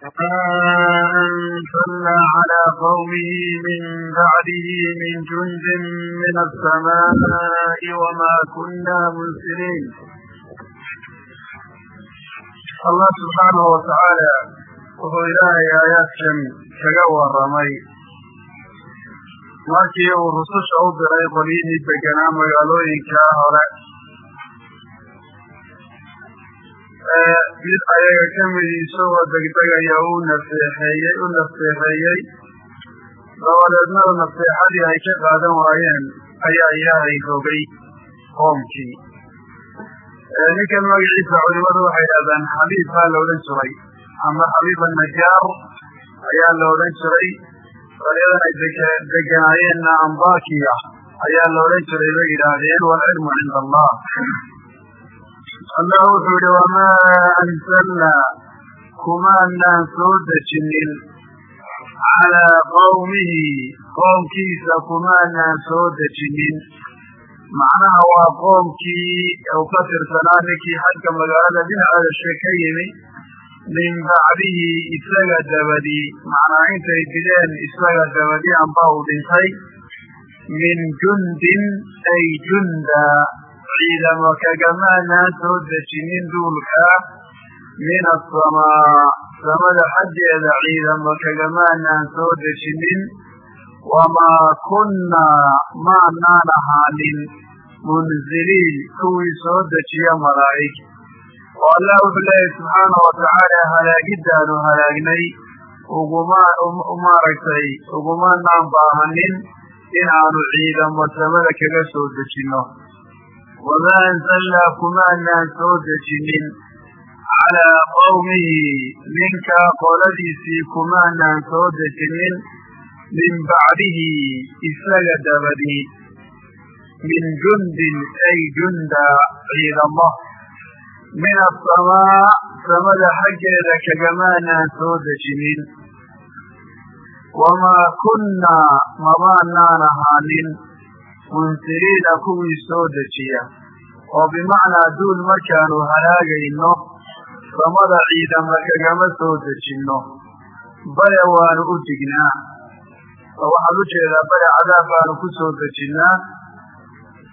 وما أنزلنا على قومه من بعده من جند من السماء وما كنا منزلين allah subxaanahu watacaala wuxuu ilaahay aayaadkan kaga warramay markii uu rususha u diray qolyihii deganaa magaalooyinkaa hore mid ayaga ka mid isagoo degdegaya uu nafeexeeyey u nafseexeeyey dabadeedna u nafseexadii ay ka qaadan waayeen ayaa ilaahay rogay qoomkii. Ninkan magaciisa culimadu waxay idhahdaan xabiib baa la odhan jiray. Ama xabiib annajaar ayaa la odhan jiray. Qolyadan ay deganaayeenna ambakiya ayaa la odhan jiray bay yidhaahdeen waalcilmu cinda allah allah wuxuu yihi wamaa anzalnaa kumaanaan soo dejinin calaa qawmihi qoomkiisa kumaanaan soo dejinin macnaha waa qoomkii uu ka tirsanaa ninkii xagga magaalada dhinaceeda ka yimi min bacdihi isaga dabadii macnaa intay dileen isaga dabadi amba uu dhintay min jundin ay junda ciidamo kagamaanaan soo dejinin duulka min asamaa samada xaggeeda ciidamo kagamaanaan soo dejinin wamaa kunnaa maanaan ahaanin munziliin kuwii soo dejiya malaa'ig oo allah wuxuu leeyahy subxaana watacaala halaagiddaanu halaagnay uguma maaragtay ugumanaan baahanin inaanu ciidamo samada kaga soo dejinno wamaa anzalnaa kumaanaan soo dejinin calaa qawmihi ninka qoladiisii kumaanaan soo dejinin min bacdihi isaga dabadii min jundin ay junda ciidamo min asamaa samada xaggeeda kagamaanaan soo dejinin wamaa kunnaa mabaanaan ahaanin munsiliina kuwii soo dejiya oo bimacnaa duul markaanu halaagayno samada ciidama kagama soo dejinno. Bale waanu u dignaa oo waxaan u jeedaa bale cadaab baanu ku soo dejinnaa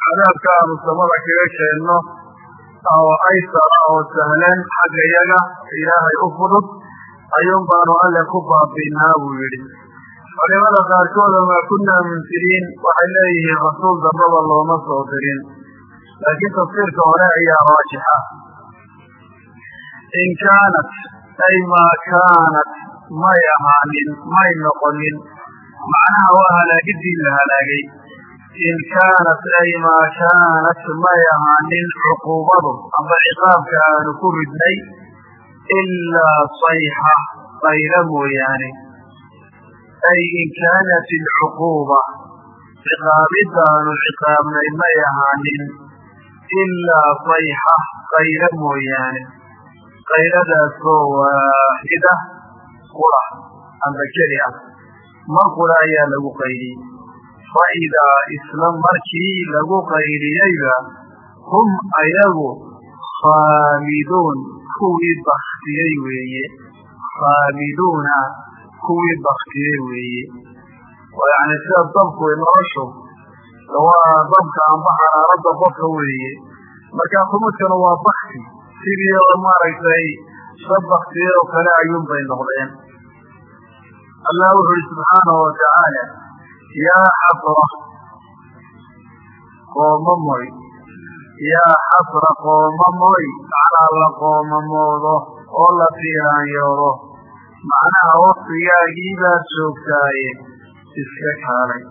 cadaabka aanu samada kaga keenno oo aysara oo sahlan xagga yaga ilaahay u fudud ayuun baanu alle ku baabiinaa buu yidhi. Culimada qaarkood maa kunnaa munsiliin waxay leeyihiin rasuul dambaba looma soo dirin laakiin tafsiirka hore ayaa raajixa. In kaanat ay maa kaanat may ahaanin may noqonin macnaha waa halaagidii la halaagay. In kaanat ay maa kaanat may ahaanin cuquubadu amba ciqaabka aanu ku ridnay ilaa sayxa qayla mooyaane. Ay in kaanat alcuquuba ciqaabidaanu ciqaabnay may ahaanin ilaa sayxa qayla mooyaane qayladaasoo waaxida qura amba keli ah mar qura ayaa lagu qayliyey fa idaa isla markii lagu qayliyeyba hum ayagu khaamiduun kuwii baktiyey weeye khaamiduuna kuwii baktiyey weeye yani sida dabku noloshu dabka amba xaraaradda qofka weeye. Markaa khumuudkana waa bakti sidii maaragtay oo kale ayuun bay noqdeen. Allah wuxu uhi subxaanahu watacaala yaa xasra qoomamoy yaa xasra qoomamoy macnaa la qoomamoodo oo la fiiraanyoodo. Macnaha waktigaagii baad joogtaaye iska kaalay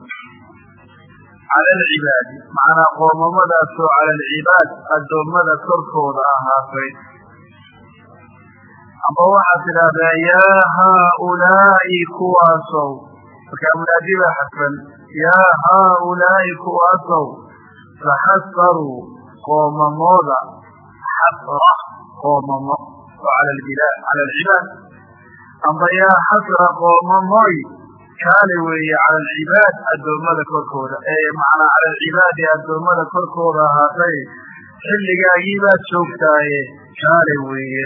cala alcibaadi macnaa qoomamadaasoo cala alcibaad addoommada korkooda ahaatay amba waxaad tidhaahdaa yaa haaulaa'i kuwaasow markaa munaadi baa xadfan yaa haaulaa'i kuwaasow taxasaruu qoomamooda xasra qoomamo oo cala alcibaad amba yaa xasra qoomamooy kaale weeye cala alcibaad addoommada korkooda. Ee macnaa cala alcibaadi addoommada korkooda ahaatay xilligaagii baad joogtaaye. Kaale weeye.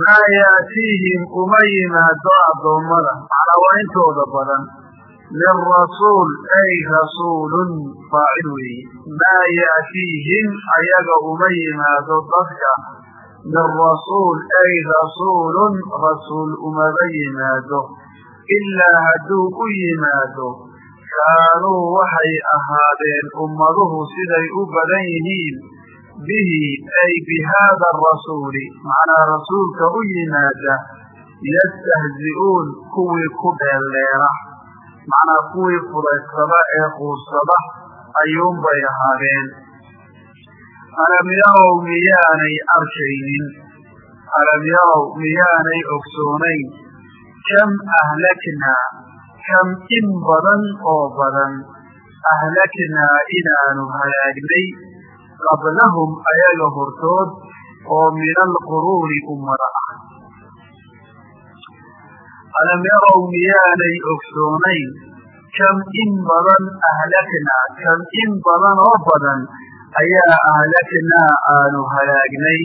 Maa yaatiihim uma yimaado addoommada. Macnaa waa intooda badan. Min rasuul ay rasuulun faacil weeye. Maa yaatiihim ayaga uma yimaado dadka. Min rasuul ay rasuulun rasuul umaba yimaado ilaa hadduu u yimaado kaanuu waxay ahaadeen ummaduhu siday u badan yihiin bihi ay bi haada arasuuli macnaa rasuulka u yimaada yastahzi'uun kuwii ku dheelleera macnaa kuwii fudaysada ee quursada ayuunbay ahaadeen. Alam yarow miyaanay arkaynin. Alam yarow miyaanay ogsoonayn kam ahlaknaa kam in badan oo badan. Ahlaknaa inaanu halaagnay qablahum ayaga hortood oo min alquruuni ummada ah alam yarow miyaanay ogsoonayn kam in badan ahlaknaa kam in badan oo badan ayaa ahlaknaa aanu halaagnay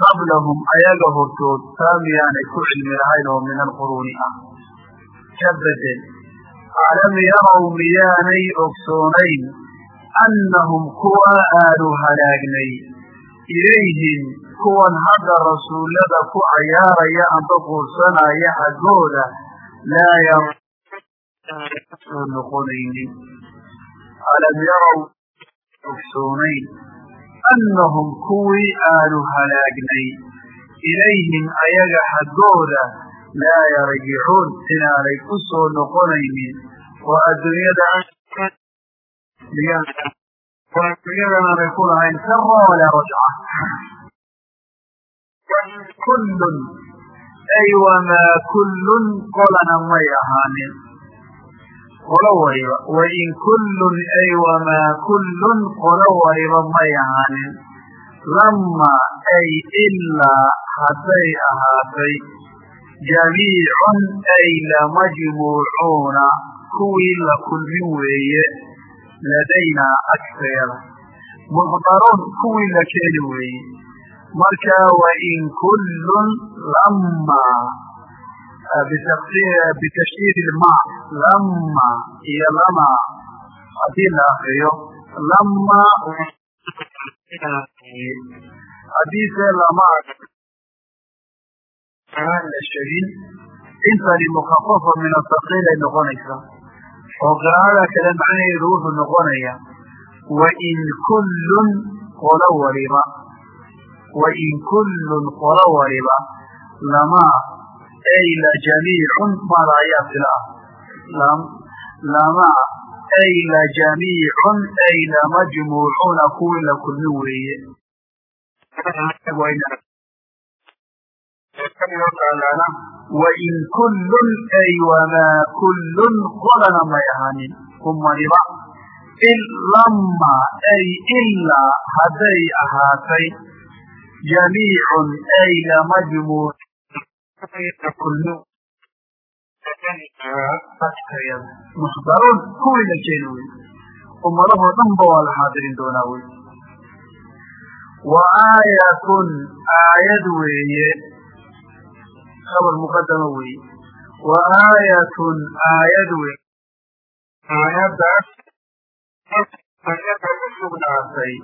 qablahum ayaga hortood taa miyaanay ku cilmi lahayn oo min alquruuni ah. Ka bedel alam yarow miyaanay ogsoonayn annahum kuwa aanu halaagnay ilayhim kuwan hadda rasuullada ku cayaaraya amba quursanaya xaggooda laa ysoo noqonaynin. Alam yarow ogsoonayn annahum kuwii aanu halaagnay ilayhim ayaga xaggooda laa yarjicuun inaanay ku soo noqonaynin oo adduunyada adduunyadan aanay ku lahayn karoole rajca kullun ay wamaa kullun qolana may ahaanin qolo waliba wain kullun ay wamaa kullun qolo waliba may ahaanin lama ay ilaa hadday ahaatay. Jamiicun ay lamajmuucuuna kuwii la kulmin weeye ladaynaa agteeda. Muxdaruun kuwii la keeni weeye. Marka wain kullun lama bitashdiid ilma lama iyo lama haddii la akriyo lama hadiise lama la shegin intani mukafafa min asaqiil ay noqonaysaa oo qiraa'ada kale macnaheedu wuxuu noqonaya wain kullun qolo waliba wain kullun qolo waliba lama ay la jamiicun maada ayaa sila ah lama ay la jamiicun ay lamajmuucuuna kuwii la kulmin weeye wain kullun ay wamaa kullun qolana may ahaanin umaniba lama ay ilaa hadday ahaatay jamiicun ay lamajmuuc muxdaruun kuwii la keeni wey ummadahoo dhan ba waa la xaadirin doonaa wey wa aayatun aayad weeye khabar muqadama weeye wa aayatun aayad weeye aayaddaas ayada u sugnaatay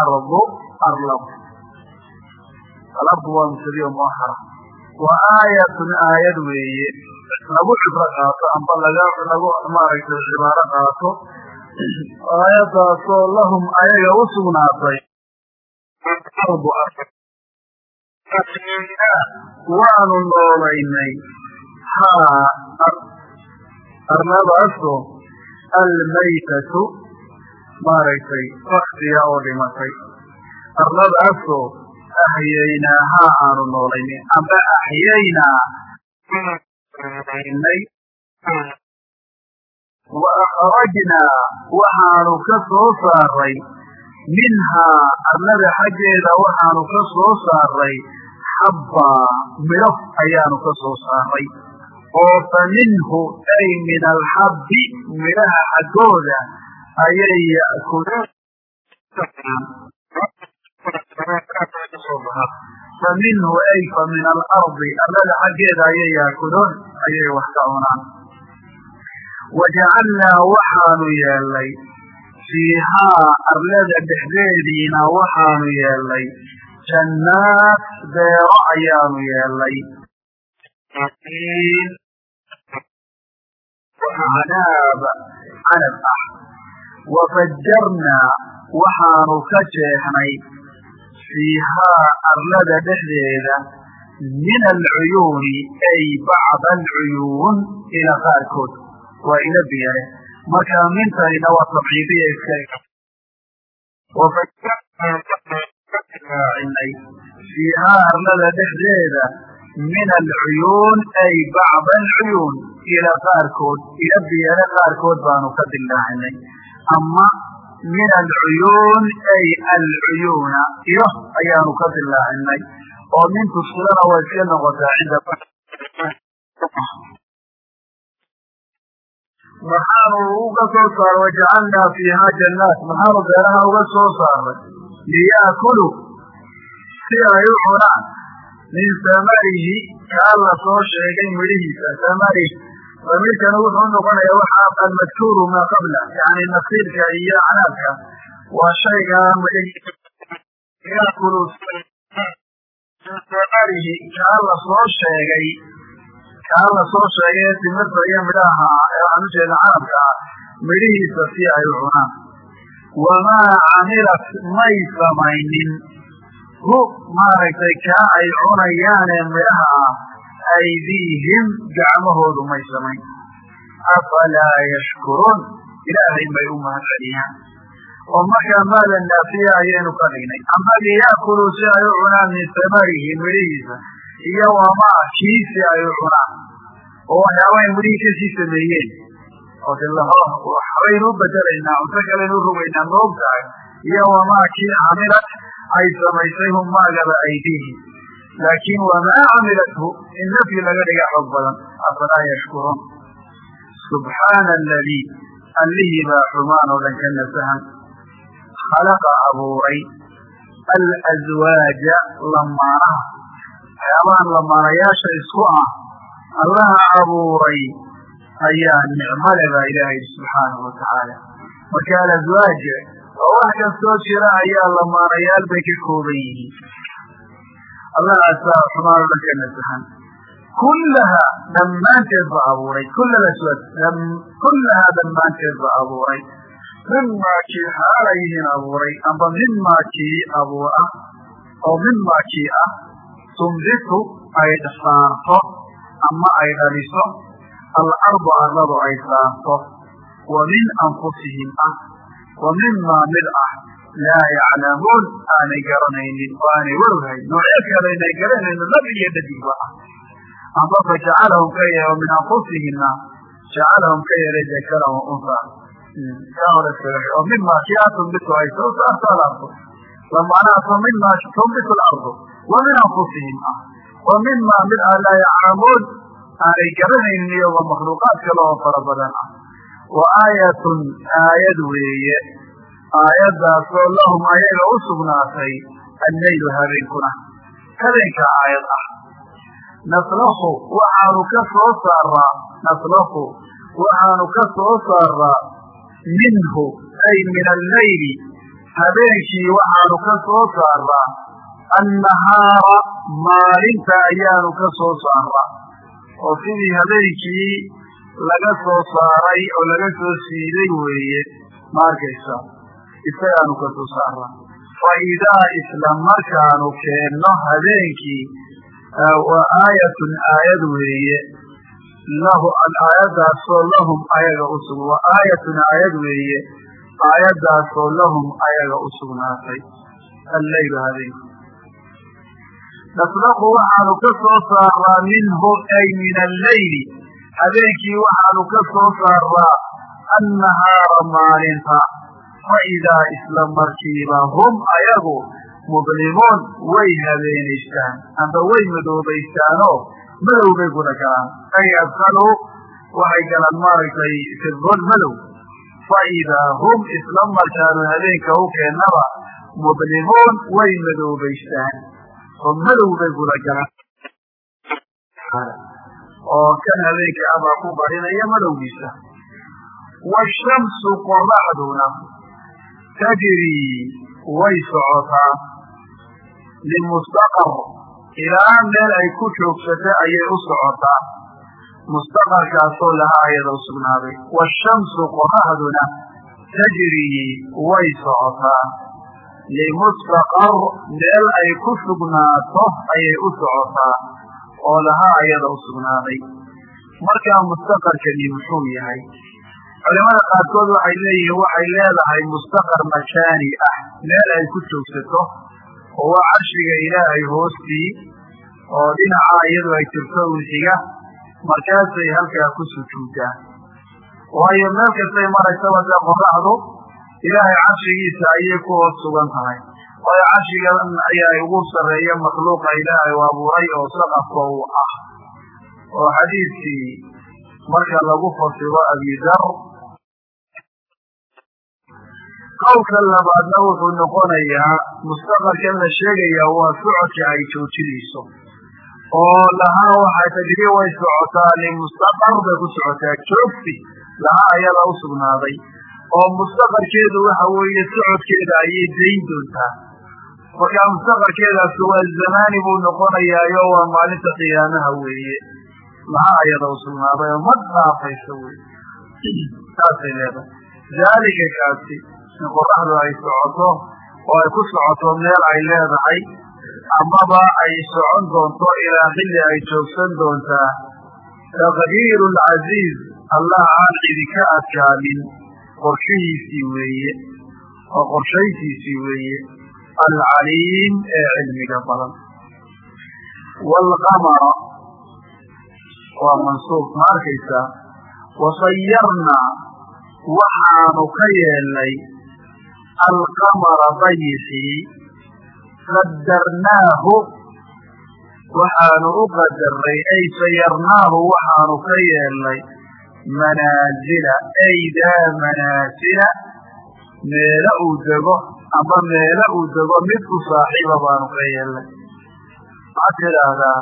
alardu arlab alardu waa mubtadiyo muahara wa aayatun aayad weeye. Lagu cibro qaato amba lagu maaragtay cibaaro qaato. Aayadaasoo lahum ayaga u sugnaatay. Waanu noolaynay. Haa arladaasoo almaytatu maaragtay faktiga oo dhimatay arladaasoo axyaynaahaa aanu noolaynay amba axyaynaa wa akhrajnaa waxaanu ka soo saaray. Minhaa arlada xaggeeda waxaanu ka soo saaray. Xabbaa midho ayaanu ka soo saaray. Oo fa minhu ay min alxabbi midhaha xaggooda ayay ya'kuluun fa minhu ay fa min alardi. Arlada xaggeeda ayay yaakuloon ayay wax ka cunaan. Wajacalnaa waxaanu yeelnay fiihaa arlada dhexdeediina waxaanu yeelnay jannaat beero ayaanu yeelnay canaab. Canab ah. Wafajarnaa waxaanu ka jeexnay fiihaa arlada dhexdeeda min alcuyuuni ay bacda alcuyuun ila qaarkood waa ila biyare marka mintayna waa tabciidiya iska fiihaa arlada dhexdeeda min alcuyuun ay bacda alcuyuun ila qaarkood ila biyare qaarkood baanu ka dillaacinay ama min alcuyuun ay alcuyuuna iyo ayaanu ka dillaacinay oo min tuskilana waa iska noqotaa cinda maxaanu uga soo saaray wajacalnaa fiihaa jannaat maxaanu beeraha uga soo saaray liyaakuluu si ay u cunaan min samarihi kaa la soo sheegay midhihiisa damiirkana wuxuu noqonaya waxa almadkuuru maa qabla. Yani nasiilka iyo canaabka waa shayga kaa la soo sheegay kaa la soo sheegay ee timirta iyo midhaha waxaan ujeeda canabka ah midhihiisa si ay u cunaan. Wamaa camilat may samaynin. Hu maaragtay kaa ay cunayaanee midhaha. ah aydiihim gacmahoodu may samayn afalaa yashkuruun ilaahay may u mahad celiyaan oo markaa maala naafiya ayaynu ka dhignay ama liyakuluu si ay u cunaan min samarihi midhihiisa iyo wamaa kii si ay u cunaan oo waxyaabahay midhihii ka sii sameeyeen waxbaynu u bedelaynaa cunto kalenu rogaynaa maog tahay iyo wamaa kii camilat ay samaysay hum maagaba aydiihim laakin wamaa camilathu in nafyi laga dhiga xoog badan afalaa yashkuruun subxaana aladii allihii baa xumaan oo dhan ka nasahan khalaqa abuuray alazwaaja lamaanaha waxyaabahan lamaanayaasha isku ah allaha abuuray ayaa nicmale baa ilaahay subxaanahu watacaala marka alazwaaj oo wax kastoo jira ayaa lamaanayaal bay ka kooban yihiin allahaasaa xumaan o dhan ka nasahan kullaha dhammaanteed ba abuuray kullahaa dhammaanteed ba abuuray. Mimaa kii xaala yihiin abuuray amba mimaa kii abuura oo mimaa kii ah tumbitu ay saarto ama ay dhaliso alardu arladu ay saarto wa min anfusihim ah wa mimaa mid ah laa yaclamuun aanay garanaynin oo aanay warhayn noocyo kale inay garanayno lab iyo dhadigba ah amba fa jacalahum ka yeelo min anfusihimna jacalahum ka yeelay dakaran wa unsa. Kaa hore oo mimaa ah tumbitu ay soo saarto alardu lamaanaha fa mimaa tumbitu alardu wa min anfusihim ah wa mimaa mid ah laa yaclamuun aanay garanaynin iyagoo makhluuqaad kale oo fara badan. Ah wa aayatun aayad weeye aayaddaasoo lahum ayaga u sugnaatay alleylu habeenkuna. Habeenkaa aayad ah. Naslaku waxaanu ka soo saaraa naslaku waxaanu ka soo saaraa minhu ay min alleyli habeenkii waxaanu ka soo saaraa annahaara maalinta ayaanu ka soo saaraa oo sidii habeenkii laga soo saaray oo laga soo siiday weeye ma arkaysa isagaanu ka soo saaraa fa isla markaanu keenno habeenkii wa aayatun aayad weeye. Lahu aayaddaasoo lahum ayaga usug wa aayatun aayad weeye. Aayaddaasoo lahum ayaga u sugnaatay. Alleylu habeenku naslaqu waxaanu ka soo saaraa minhu ay min alleyli habeenkii waxaanu ka soo saaraa annahaara maalinta fa idaa isla markiiba hum ayagu mudlimuun way habeenaystaan amba way madoobaystaanoo madow bay guda galaan. Ay adkaluu waxay galaan maaragtay fidon madow. Fa idaa hum isla markaanu habeenka u keennaba mudlimuun way madoobaystaan oo madow bay gudagalaan oo kan habeenka abaa ku barinaya madowgiisa. Washamsu qoraxduna tajrii way socotaa limustaqar ilaa meel ay ku joogsata ayay u socotaa mustaqarkaasoo lahaa ayada u sugnaaday washamsu qoraxduna tajrii way socotaa limustaqar meel ay ku sugnaato ayay u socotaa oo lahaa ayada u sugnaaday markaa mustaqarkani muxuu yahay culimada qaarkood waxay leeyihiin waxay leedahay mustaqar makaani ah. Meel ay ku joogsato oo waa carshiga ilaahay hoostii oo dhinaca iyadu ay jirto ulxiga markaasay halkaa ku sujuudaa waayo meel kastay maraysaba dee qoraxdu ilaahay carshigiisa ayay ku hoos sugan tahay. Waayo carshigan ayaa ugu sarreeya makhluuqa ilaahay u abuuray oo saqafka uu ah. Oo xadiidkii marka lagu fasiro abidar qowlka labaadna wuxuu noqonayaa mustaqarkan la sheegayaa waa socodka ay joojinayso. Oo lahaa waxay tajri way socotaa limustaqar bay ku socotaa. Joogsi lahaa ayada u sugnaaday. Oo mustaqarkeedu waxa weeye socodkeeda ayay dayn doontaa. Markaa mustaqarkeedaasi waa zamaani buu noqonayaayo waa maalinta qiyaamaha weeye. Lahaa ayada u sugnaaday oo ma dhaafayso wey saasay leedahay. Daalika kaasi in qoraxdu ay socoto oo ay ku socoto meel ay leedahay amaba ay socon doonto ilaa xilli ay joogsan doontaa. Taqdiiru lcasiiz allah aan cidi ka adkaanin qorshihiisii weeye oo qorshaysiisii weeye alcaliim ee cilmiga badan. Waalqamara waa mansuub ma arkaysaa? Wasayarnaa waxaanu ka yeelnay alqamara dayixii qadarnaahu waxaanu u qadarnay ay sayarnaahu waxaanu ka yeelnay manaazila ay daa manaasila meelo uu dego ama meelo uu dego mid u saaxiiba baanu ka yeelnay maxaad tidhaahdaa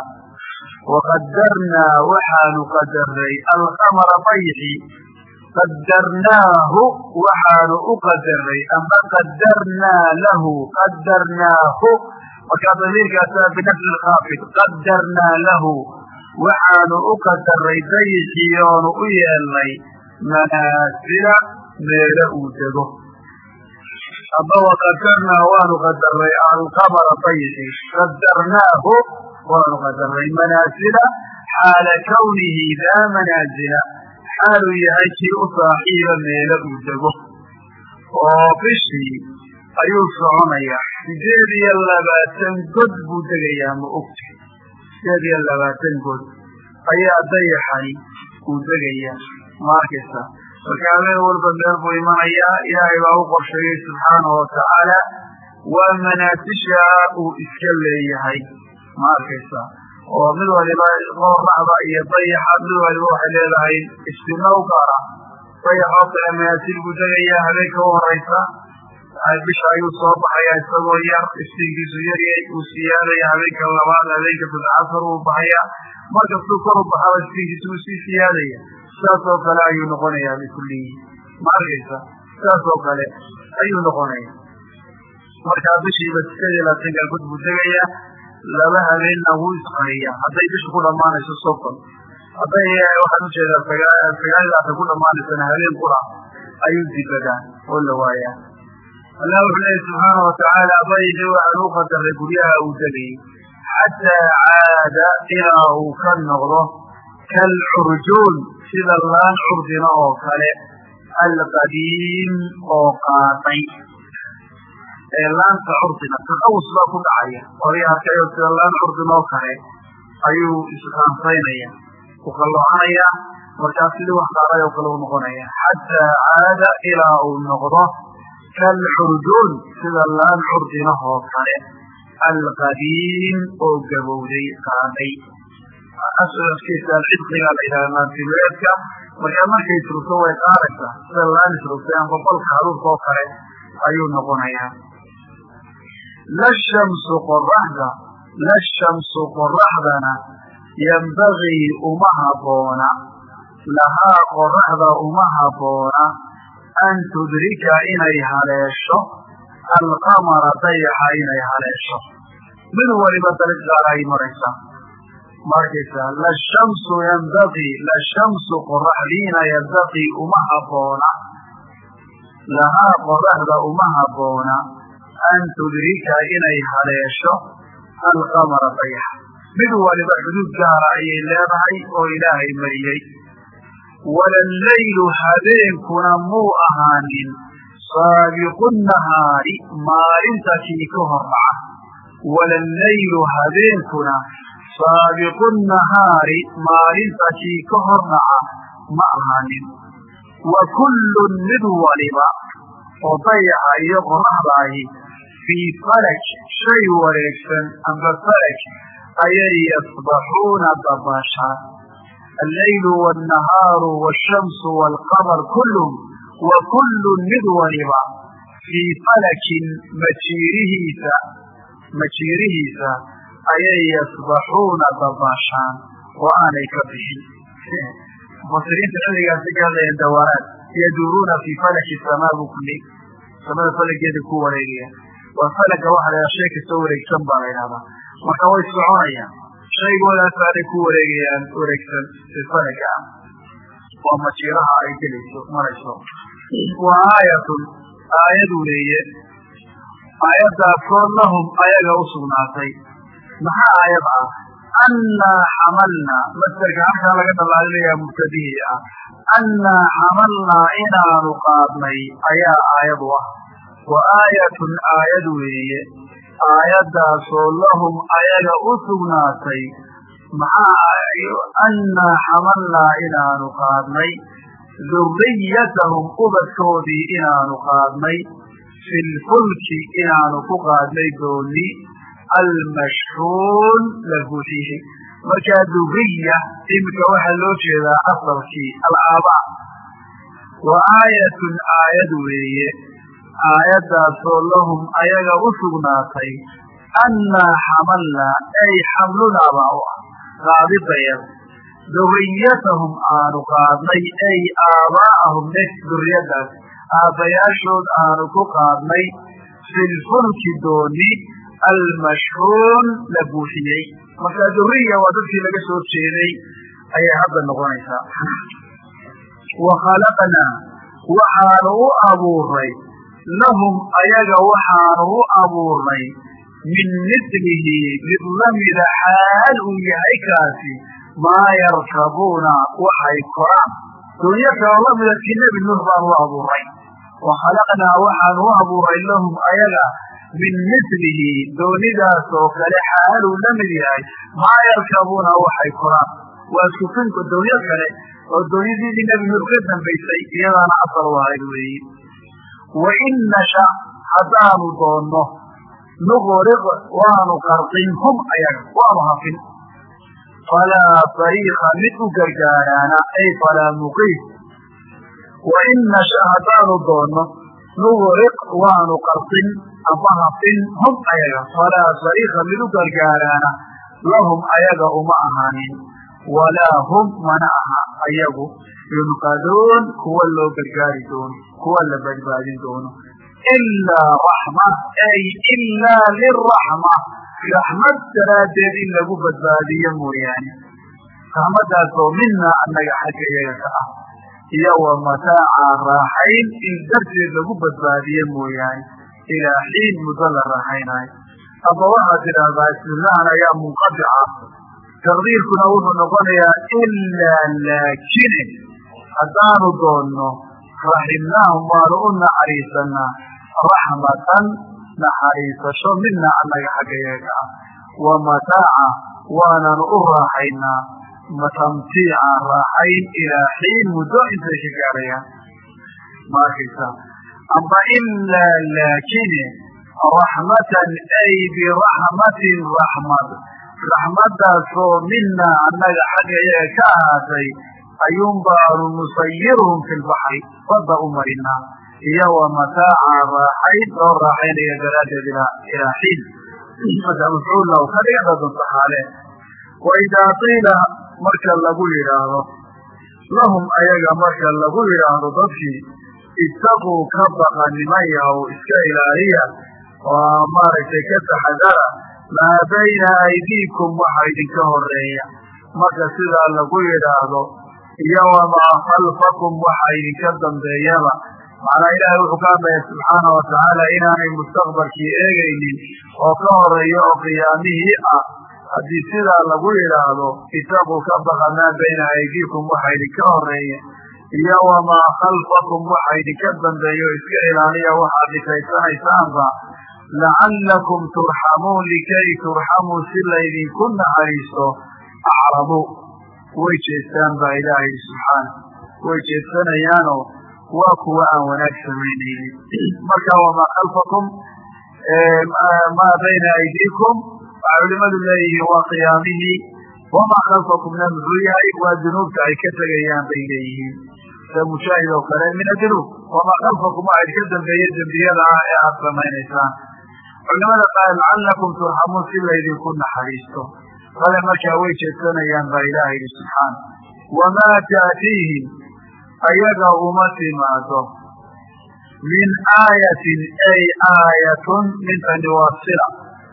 waqadarnaa waxaanu qadarnay alqamara dayixii qadarnaahu waxaanu u qadaray ama qadarnaa lahu qadarnaahu markaa damiirkaasaa binafsi lkhaafid qadarnaa lahu. Waxaanu u qadaray dayixii oonu u yeelnay manaasila meelo uu dego. Aba waqadarnaa waanu qadaray alqamara dayixi qadarnaahu waanu qadaray manaasila xaala kawnihi daa manaasila xaaluu yahay kii u saaxiiba meelo uu dego. Oo bishii ayuu soconayaa sideed iyo labaatan god buu degayaa ma ogti sideed iyo labaatan god ayaa dayaxani uu degayaa ma arkaysa. Marka habeen walba meel buu imanayaa ilaahay baa u qorsheeyey subxaanahu watacaala waa manaasisha uu iska leeyahay ma arkaysa oo mid waliba qoraxda iyo dayaxa mid waliba waxay leedahay istima u gaara dayaxoo kale manaasil buu degayaa habeenka u horeysa bisha ayuu soo baxaya isagoo yar iftiinkiisu yaryay uu siyaadaya habeenka labaad habeenka bidcasar uu baxaya markastuu kor u baxaba iftiinkiisu uu sii siyaadaya. Sidaas oo kale ayuu noqonayaa bikullihi ma arkaysa sidaas oo kale ayuu noqonaya markaa bishiiba sideed iyo labaatanka god buu degayaa laba habeenna wuu isqariyaa hadday bishu ku dhamaanayso sofon hadday waxaan u jeedaa sagaal ilaatan ku dhamaanaysana habeen qura ayuu dibadaa oo la waayaa. Allah wuxuu leeya subxaana watacaala baydi waxaan u qadaray guryaha uu degayay xataa caada ilaa uu ka noqdo kalcurjuun sida laan curdina oo kale alqadiim oo qaatay laanta curdina taqawus baa ku dhacaya. Oray arkayo sida laan curdin oo kale ayuu isqaansaynaya u qaloocanaya markaas sidii wax qaaday oo kale u noqonaya. Xataa caada ilaa uu noqdo kalcurjuun sida laan curdinahoo kale alqadiim oo gabowday qaaday. Asalkiisa cidqigaa la yidhaha maantibeedka markaa markay surugto way qaadaysaa sida laan surugtay amba bolka haruurka oo kale ayuu noqonayaa la shamsu qoraxda la shamsu qoraxdana yembagii uma habboona lahaa qoraxda uma habboona an tudrika inay haleesho alqamara dayaxa inay haleesho mid waliba dariiq gaar ay maraysaa markaysa lashamsu yambagii lashamsu qoraxdiina yambagii uma habboona lahaa qoraxda uma habboona an tudrika inay haleesho alqamara dayaxa mid waliba xuduud gaara ayay leedahay oo ilaahay mariyey walallaylu habeenkuna muu ahaanin saabiqu nahaari maalinta kii ka hordhaca walallaylu habeenkuna saabiqu nahaari maalinta kii ka hordhaca ma ahaanin. Wa kullun mid waliba oo dayaxa iyo qoraxdaahi fii falaj shay wareegsan amba falaj ayay yasbaxuuna dabaashaan allaylu wاnnahaaru wاshamsu wاlqamar kullum wa kullun mid waliba fii falakin majiirihiisa majiirihiisa ayay yasbaxuuna dabaashaan oo aanay ka bixin mufasiriinta xilligaasi ka hadlayaan dawaaraad yaduuruuna fii falaki samaa buu ku leey samada falageeda ku wareegaya waa falaga waxa la shay kastoo wareegsan baa la ydhahdaa marka way soconayaan. Shaygoodaas aanay ku wareegayaan wareegsan ee falaga ah waa majiiraha ay gelayso marayso. Wa aayatun aayad weeye. Aayaddaasoo lahum ayaga u sugnaatay. Maxaa aayad ah? Annaa xamalnaa masderka halkaa laga dhalaalinayaa mubtadihii ah. Annaa xamalnaa inaanu qaadnay ayaa aayad u ah wa aayatun aayad weeye aayaddaasoo lahum ayaga u sugnaatay maxaa annaa xamalnaa inaanu qaadnay duriyatahum ubadkoodii inaanu qaadnay fi lfulki inaanu ku qaadnay dooni almashxuun la buuxiyey markaa duriya iminka waxaa loo jeedaa asalkii alaaba wa aayatun aayad weeye aayaddaasoo lahum ayaga u sugnaatay annaa xamalnaa ay xamlunaa baa u ah. Qaadidayad duriyatahum aanu qaadnay ay aabaa'ahum ne duriyadaas aabbayaashood aanu ku qaadnay fi lfulki dooni almashxuun la buuxiyey. Marka duriya waa dadkii laga soo jeeday ayay hadda noqonaysaa. Wa khalaqnaa waxaanu u abuuray lahum ayaga waxaanu u abuurnay min milihi mid lamida xaal uu yahay kaasi maa yarkabuuna waxay koraan. Dunya kaloo lamida kii nebi nuux baanu u abuuray wa khalaqnaa waxaanu u abuuray lahum ayaga min milihi doonidaas oo kale xaaluu la mid yahay. Maa yarkabuuna waxay koraan. Waa sufinku doonyo kale oo doonyadiidii nebi nuux ka dambaysay iyadaana asal u ahayd weeye wain nasha haddaanu doonno nuqriq waanu qarqin hum ayaga waanu hafin falaa sariika mid u gargaaraana ay falaa muqiis wain nasha haddaanu doonno nuqriq waanu qarqin amba hafin hum ayaga falaa sariika mid u gargaaraana lahum ayaga uma ahaanin walaa hum mana aha ayagu yunqaduun kuwa loo gargaari doono kuwa la badbaadin doono ilaa raxma ay ilaa liraxma raxmad daraaddeed in lagu badbaadiyo mooyaane raxmadaasoo mina annaga xagga iyaga ka ah iyo wa mataaca raaxayn in darteed lagu badbaadiyo mooyaane ilaa xiin muddo la raaxaynayo aba waxaad tidhaahdaa ismillahan ayaa munqadica taqdiirkuna wuxuu noqonayaa ilaa laakine haddaanu doonno raximnaahum waanu u naxariisanaa raxmatan naxariisasho mina annaga xagga iyaga ah wa mataaca waananu u raaxaynaa tamtiica raaxayn ilaa xiin muddo intay ka gaarayaan ma amba ilaa laakine raxmatan ay biraxmatin raxmad raxmadaasoo mina annaga xagga iyaga ka ahaatay ayuun baanu nusayirhum fi lbaxri badda u marinaa iyo wa mataaca raaxayn loo raaxaynaya daraaddeed ilaa xiin marka mafcuul lahu ka dhigan dadunta xaale waidaa qiila marka lagu yidhaahdo lahum ayaga marka lagu yidhaahdo dadkii itaquu ka baqa niman iska ilaaliya oo maaragtay ka taxadara maa bayna aydiikum waxa idinka horreeya marka sidaa lagu yidhaahdo iyo wamaa khalfakum waxa idinka dambeeyaba. Macnaa ilaahay wuxuu ka hadlaya subxaana watacaala inaanay mustaqbalkii eegaynin oo ka horreeya oo qiyaamihii ah. Haddii sidaa lagu yidhaahdo itaquu ka baqa maa bayna aydiikum waxa idinka horreeya iyo wamaa khalfakum waxa idinka dambeeya oo iska ilaaliya waxaad dhikaysanaysaaanba lacallakum turxamuun likay turxamuu si laydinku naxariisto acrabu way jeestaan baa ilaahay subxaana way jeesanayaanoo waa kuwa aan wanaag samaynaynin marka wamaa khalfakum maa bayna aydiikum waxay culimadu leeyihiin waa qiyaamihii wamaa khalfakumna muxuu yahay waa dunuubta ay ka tegayaan bay leeyihiin sida oo kale min adunuub wamaa khalfakum waxa idinka dambeeye dembiyada ah ee aada samaynaysaan culimada qaar lacallakum turxamuun si laydinku naxariisto. Bale markaa way jeedsanayaan baa ilaah yidhi subxaana wamaa taatiihim? Ayaga uma timaado. Min aayatin ay aayatun mintani waa sila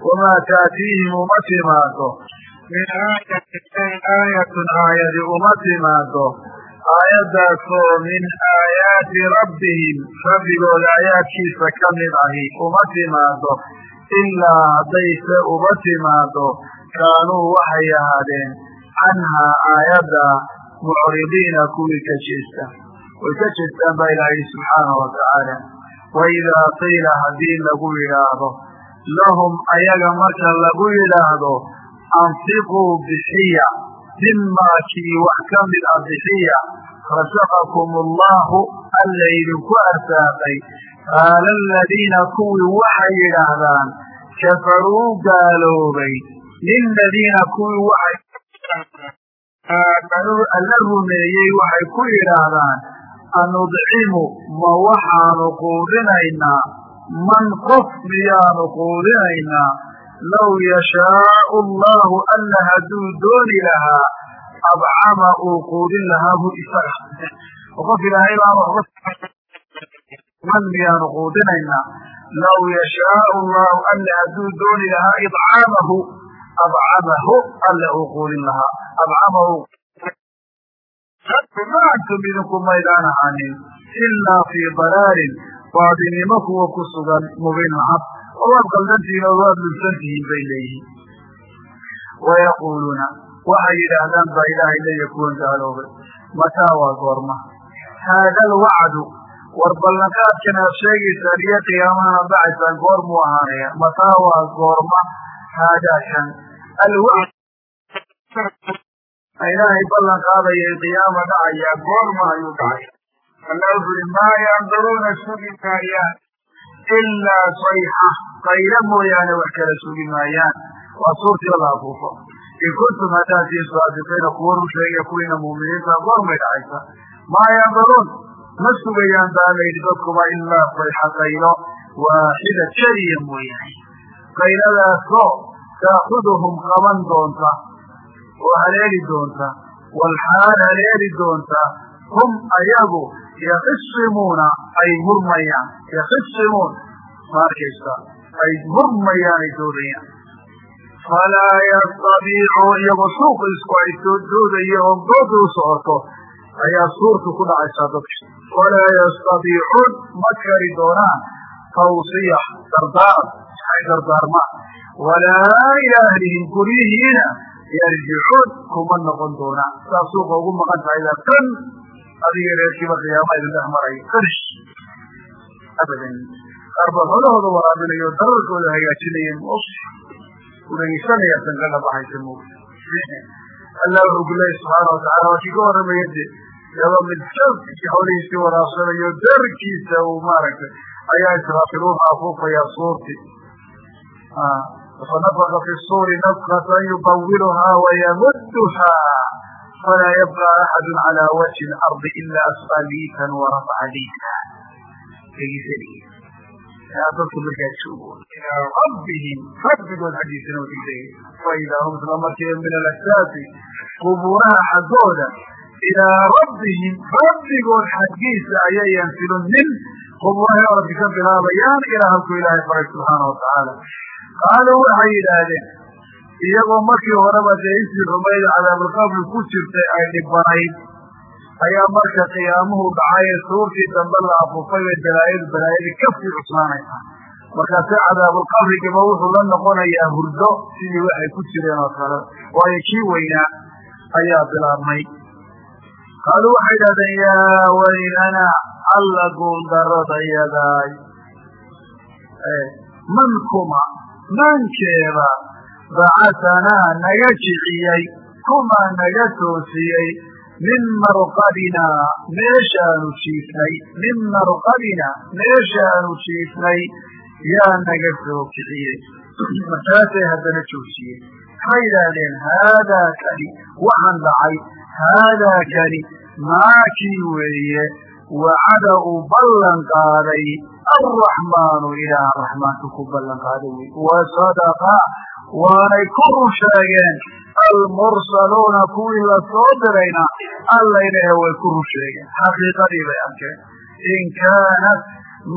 wamaa taatiihim? uma timaado. Min aayatin ay aayatun aayadi uma timaado. Aayaddaasoo min aayaati rabbihim rabbigooda aayaadkiisa ka mid ahi uma timaado ilaa haddayse uba timaado kaanuu waxay ahaadeen canhaa aayadda mucridiina kuwii ka jeesta way ka jeestaan baa ilaha yihi subxaana wa tacaala waidaa qiila haddii lagu yidhaahdo lahum ayaga marka lagu yidhaahdo anfiquu bixiya mimaa kii wax ka mid a bixiya rasaqakum allahu alla idinku arsaaqay qaala aladiina kuwii waxay yidhaahdaan kafaruu gaaloobay. Liladiina kuwii waxay alla rumeeyey waxay ku yidhaahdaan anudcimu ma waxaanu quudinaynaa? Man qof miyaanu quudinaynaa? Low yashaau allahu alla hadduu dooni lahaa abcama uu quudin lahaa hu isaga. Qof ilaahay baan man miyaanu quudinaynaa low yashaau allahu alla hadduu dooni lahaa idcaamahu abcamahu alla uu quudin lahaa abcamahu ma antum idinku maydaan ahaanin ilaa fii dalaalin baadinimo kuwa ku sugan mubin cad oo waad qaldantihiin oo waad lubsantihiin bay leeyihiin wayaquuluuna waxay yidhaahdaan baa ilaahay leeya kuwan gaaloobay mataa waa goorma haada alwacdu war ballanqaadkan aad sheegaysaan iyo qiyaamahana bacaysaan goormuu ahaanaya mataa goorma haadaakan alwacd ilaahay ballan qaadaya qiyaama dhacaya goorma ayuu dhacay alla wuxu uhi maa yanduruuna sugi maayaan ilaa sayxa. Qaylo mooyaane wax kala sugi maayaan. Waa suurtii la afuufo. In kuntum haddaad tiin saadiqiina kuwa run sheegaya kuwiina muuminiinta goormay dhacaysa. Maa yanduruun ma sugayaan baa layidhi dadkuba ilaa sayxa qaylo waaxida keliya mooyaane qayladaasoo taakuduhum qaban doonta oo haleeli doonta walxaal haleeli doonta hum ayagu yakisimuuna ay murmayaan yakisimuun ma arkaysa ay murmayaan ay doodayaan falaa yastabiicu iyagoo suuqa isku ay soo doodaya oo gooda u socoto ayaa suurtu ku dhacaysaa dadka. Falaa yastabiicuun ma kari doonaan. Tawsiya dardaar ay dardaarmaan walaa ilaa ahlihim guryihiina yarjicuun kuma noqon doonaan. Saa suuqa ugu maqan tahay la tan adiga reerkiiba qiyaama idin dhex marayo karish abadan. Qaar baa waraabinayo dararkooda hagaajinaya udhegeysanaya sankaga baxaysa mo allah wuxuu ku leeyahy subxaana watacala waa kii ka warramaya de iyadoo mid salkii xoolihiisii waraabsanayo darkiisa uu maaragtay ayaa israafiluuha afuufaya suurti fanafaka fi suuri nafkatan yuqawiluhaa wayamudduha falaa yabqa axadu calى wajhi اlardi ila asfaliitan warafaca liita dadka markaa joogo ilaa rabbihim rabbigood xaggiisana u degdegay faidaa hum isla markiiba min alaktaasi qubuuraha xaggooda ilaa rabbihim rabbigood xaggiisa ayay yansilun min qubuurahay oradka ka bilaabayaan ilaa halkuu ilaahay faray subxaana watacaala qaaluu waxay yidhaahdeen iyagoo markii horeba dee intii xumayda cadaabulqabri ku jirtay ay dhibanayd ayaa marka qiyaamuhu dhacay ee suurtii dambe la afufay bay balaayadu balaayadii ka sii cusmaanaysaa markaase cadaabulqabrigiba wuxuu la noqonayaa hurdo sidii waxay ku jireen oo kale. Waayo kii weynaa ayaa bilaabmay. Qaaluu waxay idhahdeen yaa waylana alla guuldaradayadaay man kuma mankeeda bacasanaa naga jiciyey kumaa naga toosiyey min marqadinaa meeshaanu jiifnay min marqadinaa meeshaanu jiifnay yaa naga soo kiciyey markaasay haddana joojiyey waxay yidhaahdeen haadaa kani waxaan dhacay haadaa kani maakii weeye wacada uu ballan qaaday alraxmaanu ilaah raxmaanka ku ballan qaaday wey wasadaqa waanay ku run almursaluuna kuwii la soo dirayna allaynahe way ku run sheegeen xaqiiqadii bay arkeen in kaanat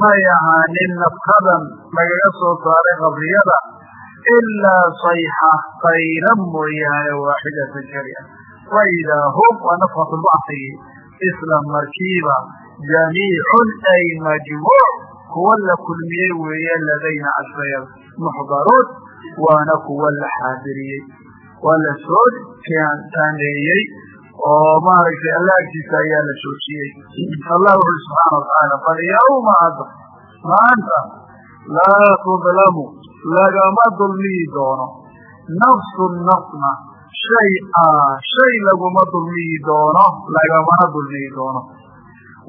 may ahaanin nafkadan lagaga soo saaray qabriyada ilaa sayxa qayla mooyaane waaxidatan keliya faidaa hum waa nafkatulbacsigii isla markiiba jamiicun ay majmuuc kuwa la kulmiyey weeye ladayna asfayal muxdaruun waana kuwa la xaadiriyey waa la soo taandeeyey oo maaragtay alla agtiisa ayaa la joojiyey allah wuxuli subxaana watacaala falyawma hadda maanta laa tudlamu lagama dulmiyi doono. Nafsun nafna shay a shay laguma dulmiyi doono lagamana dulmiyi doono.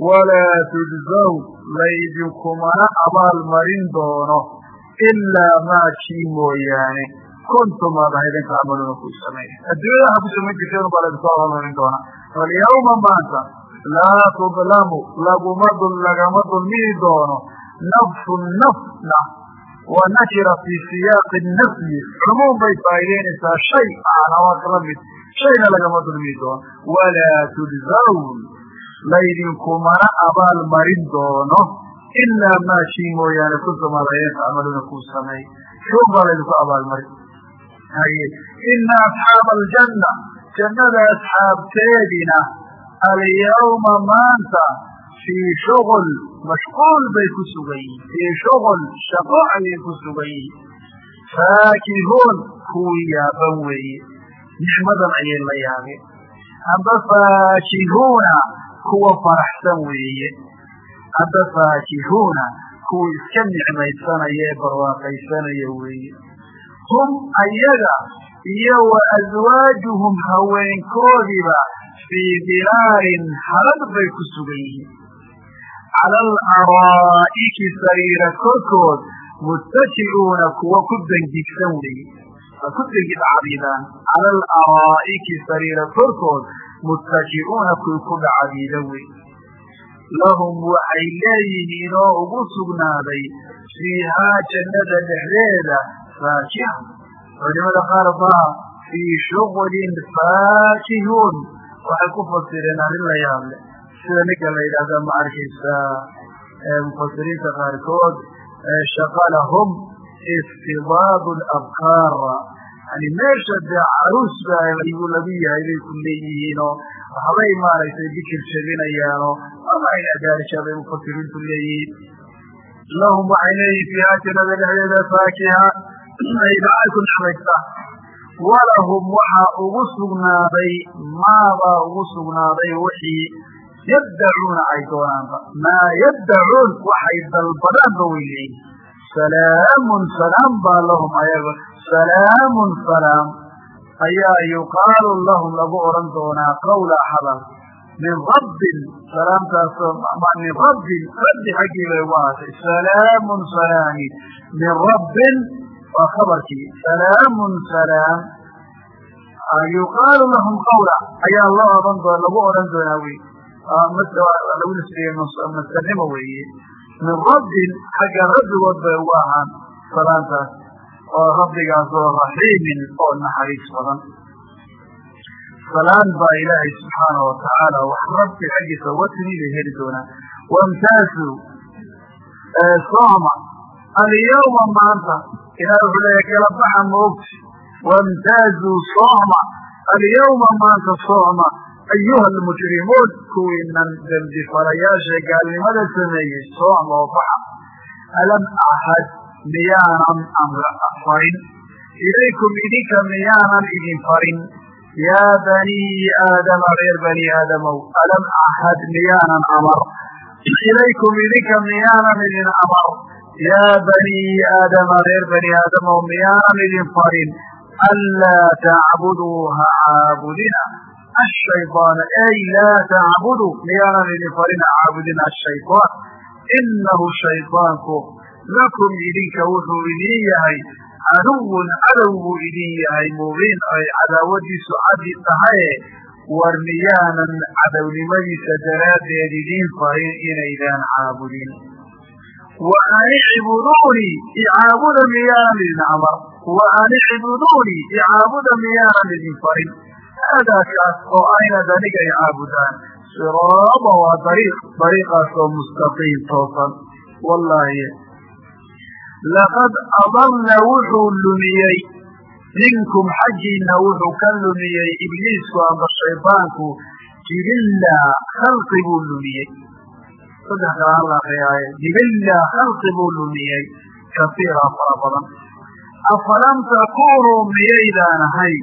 Walaa tujzaw laydinkumana abaalmarin doono ilaa maa kii mooyaane kuntum aad ahaydin tacmaluuna ku samayn adduunyada waxa ku samayn jirteen ubaa laydinku abaalmarin doona falyawma maanta laa tudlamu laguma lagama dulmiyi doono nafsun nafna waa nakira fii siyaaqi nafyi cumuum bay faa'idaynaysaa shay waa kala mid shayna lagama dulmiyi doono walaa tujzawn laydinkumana abaal marin doono ilaa maa kii mooyaane kuntum aad ahaydin tacmaluuna ku sameey baa laydinku abaalmarin haye ina asxaaba aljanna jannada asxaabteedina alyawma maanta fii shugl mashquul bay ku sugan yihiin fii shugl shaqo ayay ku sugan yihiin faakihuun kuwii yaaban weeye. Nicmadan ayay la yaabeen amba faakihuuna kuwa faraxsan weeye. Amba faakihuuna kuwa iska nicmaysanaya ee barwaaqaysanaya weeye hum ayaga iyo wa aswaajuhum haweenkoodiiba fii dilaalin halad bay ku sugan yihiin. Cala alaraa'iki sariira korkood muttaki'uuna kuwa ku dengigsan weeye waa ku dengid cabiidaan cala alaraa'iki sariira korkood muttaki'uuna kuwi ku dhacabiida wey lahum waxay leeyihiin oo ugu sugnaaday fiihaa jannada dhexdeeda faakiha culimada qaar baa fii shuglin faakihuun waxay ku fasireen arrin la yaab leh sida ninka la yidhahda ma arkaysaa mufasiriinta qaarkood shaqalahum iftidaadu labkaara yani meesha dee caruuska ayuu lagu yahay bay ku leeyihiinoo waxbay maaragtay dikir jebinayaanoo ama ay adaarija bay mufasiriintu leeyihiin lahum waxay leeyihiin fiihaa jannada dhexdeeda faakiha ay ku nicmaysa walahum waxaa ugu sugnaaday maabaa ugu sugnaaday wixii yaddacuuna ay doonaanba. Maa yaddacuun waxay dalbadaanba way leeyihiin salaamun salaam baa lahum ayaga. Salaamun salaam. Ayaa yuqaalu lahum lagu odhan doonaa qawla hadal min rabbin salaamtaasoo min rabbin rabbi xaggii bay ugu ahaatay. Salaamun salaami. Min rabbin waa khabarkii salaamun salaam. Yuqaalu lahum qawla ayaa loo odhan doon lagu odhan doonaa wey lagu nisbeeye masdarnimo weeye. Min rabbin xagga rabbigood bay ugu ahaan salaantaas oo rabbigaas oo raxiimin oo naxariis badan. Salaan baa ilaahay subxaana watacaala wax rabbi xaggiisa uga timi bay heli doonaan. Wamtaazu sooma alyawma maanta ilahay wuxuu leeyahy kala baxa moogti wamtaazuu sooma alyawma maanta sooma ayuha almujrimuun kuwiinan dembi falayaasha gaalnimada sameeyey sooma oo baxa alam axad miyaanan amra farin ilaykum idinka miyaanan idin farin yaa banii aadama reer bani aadamow alam axad miyaanan amar ilaykum idinka miyaanan idin amar yaa banii aadama reer bani aadamow miyaanan idin farin anlaa tacbuduu ha caabudina ashayطaana ey laa tacbudu miyaanan idin farin ha caabudina ashayطaan inahu shayطaanku lakum idinka wuxuu idin yahay caduwun cadow buu idin yahay mubiin ay cadaawadiisu cadi tahaye war miyaanan cadownimadiisa daraaddeed idiin farin inaydaan caabudin wa an icbuduunii icaabuda miyaanan idin amar wa an icbuduunii icaabuda miyaanan idin farin haadaa kaas oo aynad aniga i caabudaan siraada waa dariiq dariiqaas oo mustaqiim toosan wallaahi laqad adalla wuxuu lumiyey minkum xaggiina wuxuu ka lumiyey ibliisku amba shaydaanku jibilla khalqi lumiyey saddex kala hala akriyaaye jibilla khalqi buu lumiyey. Kasiira fara badan. Afalam takunuu miyaydaan ahayn?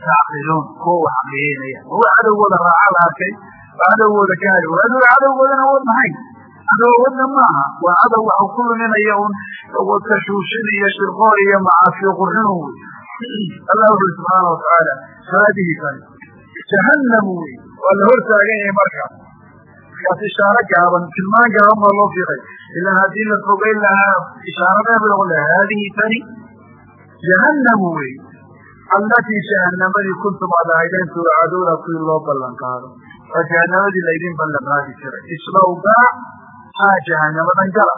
Tacqiluun kuwa wax aqriyeynaya wa cadowgooda raaca la arkay cadowgooda ka hadi aduu cadowgoodana wad nahayn cadowwadna maaha. Waa cadow waxu ku luminaya un tashuushin iyo shirqoor iyo macaasiyo qurxinu wey allah wuxuri subxaana watacaala haadihi kani jahannamu wey waa la hor yahay marka markaas ishaaro gaaban tilmaan gaaban baa loo fiiqay ilaan haddii la fogeyn lahaa ishaaradeed bay noqon laha haadihi tani jahannamu wey allatii jahannamadii kuntum aad tuucaduuna kuwii loo ballan qaado waa jahannamadii laydin ballan jiray islowgaa haa jahanamadan gala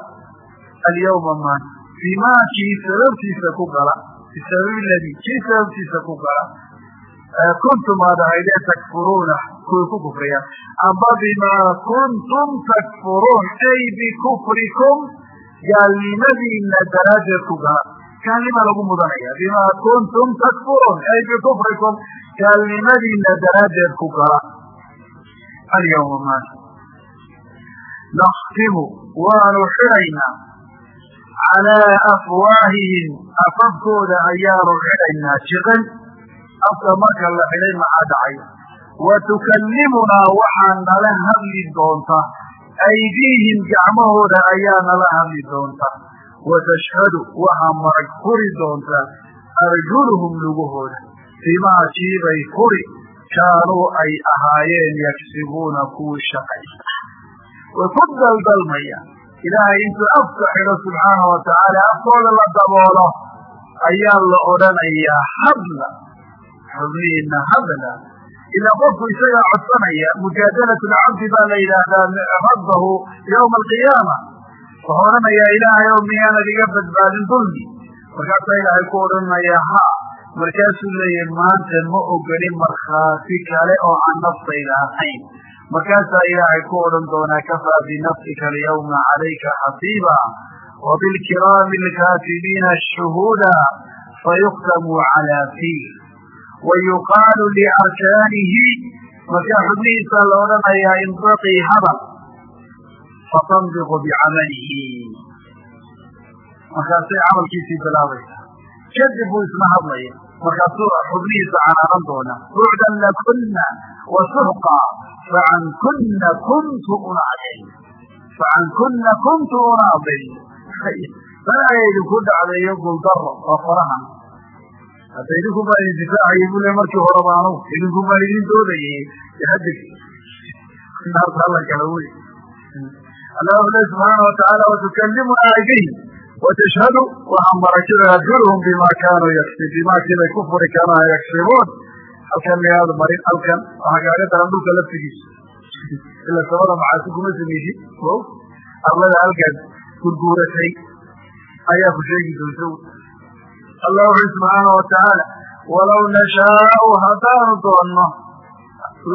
alyawma maan bimaa kii sababtiisa ku gala bisababi ladii kii sababtiisa ku gala kuntum aad ahaydeen takfuruuna kuwii ku kufriya amba bimaa kuntum takfuruun ay bikufrikum gaalnimadiina daraaddeed ku gala gaalnimaa lagu mudanaya bimaa kuntum takfuruun ay bikufrikum gaalnimadiina daraaddeed ku gala alyawma maan nakhtimu waanu xidhaynaa calaa afwaahihim afafkooda ayaanu afka marka la xidhay maxaa dhacay wa tukallimunaa waxaa nala hadli doonta. Aydiihim gacmahooda ayaa nala hadli doonta. Wa tashhadu waxaa marag furi doonta. Arjuluhum lugahooda bimaa kiibay furi kaanuu ay ahaayeen yagsibuuna kuwii shaqaysta way ku daldalmayaan ilaahay intuu afka xidho subxaana watacaala afkooda la daboolo ayaa la odhanayaa hadla xubnihiina hadla ilaa qofku isagaa codsanaya mujaadalat lcabdi baa la yidhaahdaa rabbahu yawma alqiyaama. Wuxuu odhanayaa ilaahay ow miyaanad iga badbaadin dulmi markaasaa ilaahay ku odhanayaa ha markaasuu leeyahy maanta ma ogolin markhaati kale oo aan naftayda ahayn markaasaa ilaahay ku odhan doonaa kafaa binafsika alyawma calayka xasiiba wabilkiraami alkaatibiina shuhuuda fayuktamu calaa fiih wayuqaalu liarkaanihi markaa xubnihiisaa la odhanayaa indaqii hadal. fatandiqu bicamalihi markaasay camalkiisii bilaabaysa kadib buu isna hadlaya. markaasuu xubnihiisa canaanan doona. Bucdan lakuna wasuxqa facan kuna kuntu unacday facan kuna kuntu unacday balaya idinku dhacdayo guldaro oo farahan hadda idinku baan idin difaacayay buu le markii horeba baan idin doodayay hadda naarta alla kala wey allah wuxu le subxaana watacaala watukallimuna aydihim watashhadu waxaa marakida arjuluhum bima kaanuu yksi bimaa kiibay ku furi kaanaa yagsibuun halkan miyaad marin halkan waxaa kaaga daran dhulka laftigiisa ila samada macaasi kuma samaysid arlada halkaad gurguuratay ayaa ku sheegi doonta allah wuxuu subxaana watacaala walow nashaau haddaanu doonno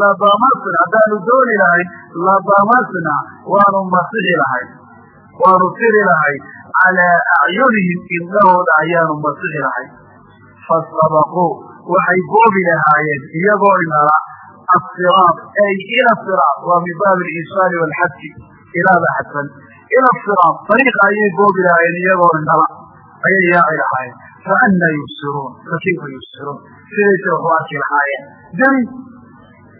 ladamasna haddaanu dooni lahayn ladamasna waanu masixi lahayn waanu tiri lahayn calaa acyunihim indhahooda ayaanu masixi lahayn fasabaquu waxay boobi lahaayeen iyagoo inala asiraad ay ila siraad waa min baabi alisaali waalxadfi ilaada xadfan ila siraad ariiqa ayay boobi lahaayeen iyagoo inala ayay yaaci lahaayeen faana yubsiruun fakayfa yubsiruun sidaysa waxu arki lahaayeen dani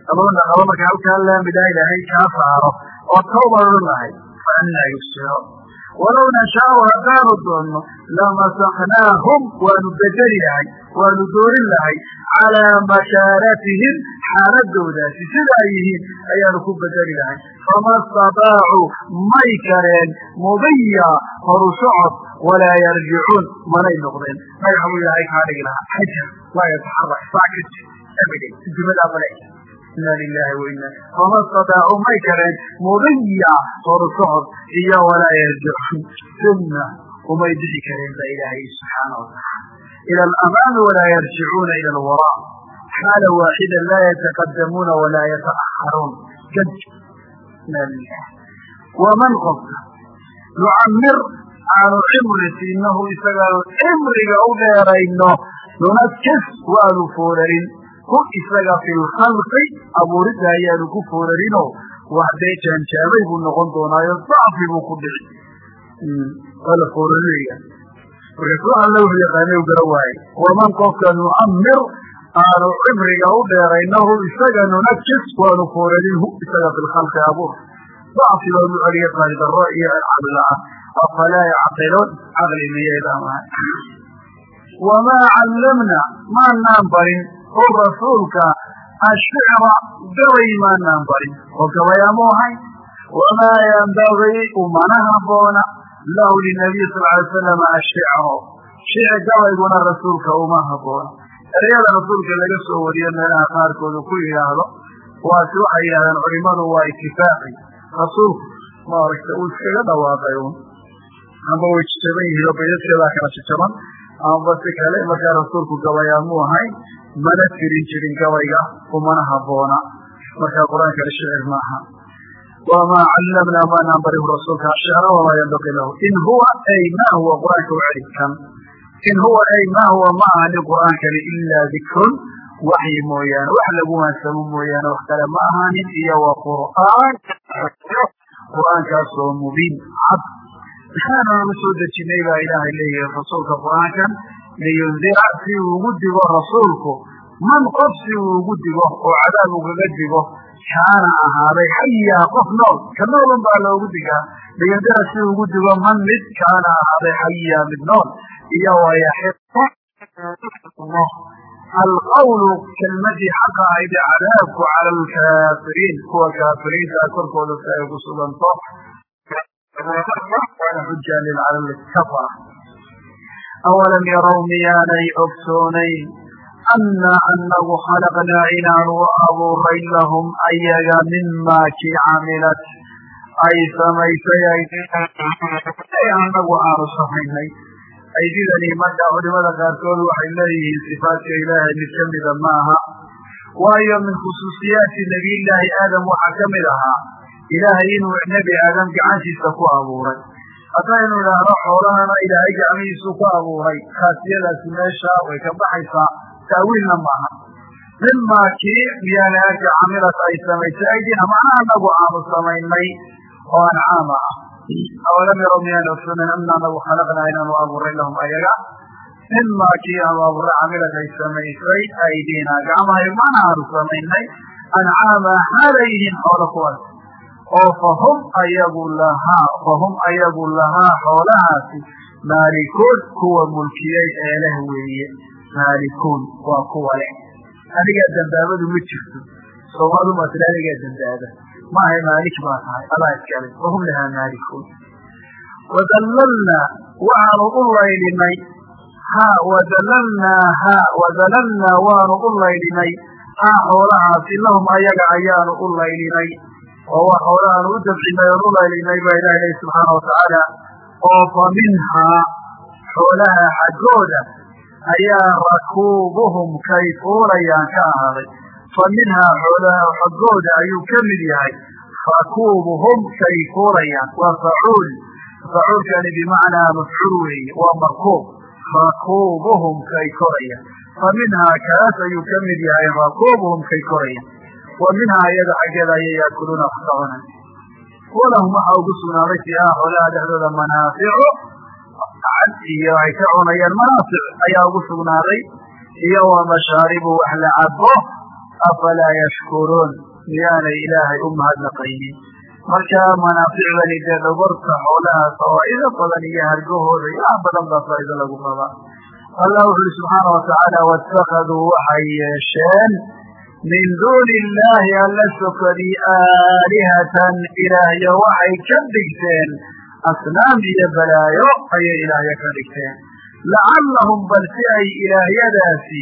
labadana qaba markaa halkaa laamidaa ilaahay kaa saaro oo tawba odhan lahay faana yubsiruun walow nashaau haddaanu doonno lamasaknaahum waanu bedeli lahay waanu doorin lahay calaa makaaratihim xaaladoodaasi sida ay yihiin ayaanu ku bedeli lahay fama stadaacuu may kareen mudiya horu socod walaa yarjicuun manay noqdeen magax buu ilaahay kaa dhigi lahaa xajar laa yataxarak saakit everyday jumadaa male ina lilahi waina fama stadaacuu may kareen mudiya horu socod iyo walaa yarjicuun sunna umay bixi kareen ba ilaahay subxaana watacaala ila alamaami walaa yarjicuuna ila alwaraa xaala waaxida laa yataqadamuuna walaa yata'aharuun gad waman qofka nucamir aanu cimri siinahu isagaanu cimriga u dheerayno nunakis waanu foorarin. Ku isaga fi lkhalqi abuuridda ayaanu ku foorarino wax dee jaanjaabay buu noqon doonaayo dacfi buu ku dhici. Waa la foorarinaya marka ku alla wuxuu yaqaanay u gara waaye waman qofka nucamir aanu cimriga u dheeraynahu isaga nunakis waanu foorarin hu isaga fi lkhalqi abuur. Dacfi baa nu celiya qaadidaro iyo cadla-a afalaa yacqiluun caqli miyeedamaha wamaa callamna maanaan barin u rasuulka ashicra gabay maanaan barin oo gabayaamu ahay wamaa yanbagii umana haboona lahu linabiy sal ly salam ashicro shici gabayguna rasuulka uma haboona ereyada rasuulka laga soo wariyo meelaha qaarkoodu ku yidhaahdo waasi waxay yidhahdeen culimadu waa itifaaqi rasuulku maaragta uu iskaga dhawaaqay amba way jajaban yihiin oo baydadkeedaa kala jajaban amba si kale markaa rasuulku gabayaamu ahayn mana tirin jirin gabayga umana haboona markaa qur'aankana shicir maaha wamaa callamnaa maanaan barin rasuulka ashicra wamaa yanbaqii lahu. In huwa ay ma huwa qur'aanka u celi kan in huwa ay ma huwa ma ahani qur'aankani ilaa dikrun waxyi mooyaane wax lagu waansamo mooyaane wax kale ma ahaanin iyo wa qur'aan qur'aankaasoo mubiin cad maxaananu soo dejinay baa ilaahay leeyahay rasuulka qur'aankan liyundira si uu ugu digo rasuulku man qof si uu ugu digo oo cadaab ugaga digo kaana ahaaday xayaa qof nool ka noolun baa loogu digaa liyundira si uu ugu digo man mid kaana ahaaday xayaa mid nool iyo wayaxiqa alqawlu kelmadii xaqa ahayd cadaabku cala alkaafiriin kuwa kaafiriintaa korkooda si ay ku suganto waana xuja lilcala kafara awalam yarow miyaanay ogsoonayn anna anagu khalaqnaa inaanu abuuray lahum ayaga mimaa kii camilat ay samaysay anagu aanu samaynay aydidani marka culimada qaarkood waxay leeyihiin sifaadka ilaahay mid kamida maaha waayo min khusuusiyaati nebiyillaahi aadam waxaa ka mid ahaa ilaahay inuu nebi aadam gacantiisa ku abuuray haddaynu idhaahno xoolahana ilaahay gacmihiisu ku abuuray khaasiyadaasi meesha way ka baxaysaa taawiilna maaha mimaa kii miyaana arka camilat ay samaysay aydina macnaha anagu aanu samaynay oo ancaama ah awalam yarow miyaan ogsonen ana anagu khalaqnaa inaanu abuuray lahum ayaga mimaa kii aanu abuuray camilat ay samaysay aydina gacmahay mana aanu samaynay ancaama xaalayyihiin xoola kuwaas oo fahum ayagu lahaa fahum ayagu lahaa xoolahaasi maalikuun kuwa mulkiyey ee leh weeye maalikuun waa kuwa leh. Anigaa dambaabadu ma jirto soomadu masle anigaa dambaaba maahay maalik baa tahay adaa iskale wahum lahaa maalikuun wadallalnaa waxaanu u laylinay ha wadallalnaa ha wadalalnaa waanu u laylinay ha xoolahaasi lahum ayaga ayaanu u laylinay oo waa xoole aanu u dabcinay oon u laylinay baa ilahi lehi subxaana watacaala oo fa minhaa xoolaha xaggooda ayaa rakuubuhum kay fuulayaan ka ahaaday. Fa minhaa xoolaha xaggooda ayuu ka mid yahay rakuubuhum kay fuulayaan. Waa facuul facuulkani bimacnaa mafcuul weeye waa markuub. Rakuubuhum kay korayaan. Fa minhaa kaas ayuu ka mid yahay rakuubuhum kay korayaan wa minhaa iyada xaggeeda ayay yaakuluuna wax ka walahum waxaa ugu sugnaaday fiihaa xoolaha dhexdooda manaaficu iyo ay ka cunayaan manaafic ayaa ugu sugnaaday. Iyo wa mashaaribu wax la cabo afalaa yashkuruun miyaanay ilaahay u mahadnaqaynin. Marka manaaficdani dee dhogorta xoolaha fawaa'ido badan iyo hargahooda wax badan baa faa'ido lagu qabaa allah wuxu uhi subxaana watacaala waitakaduu waxay yeesheen min duuni illaahi alla sokadii aalihatan ilaahyo waxay ka dhigteen asnaam iyo balaayo ayay ilaahyo ka dhigteen lacallahum bal si ay ilaahyadaasi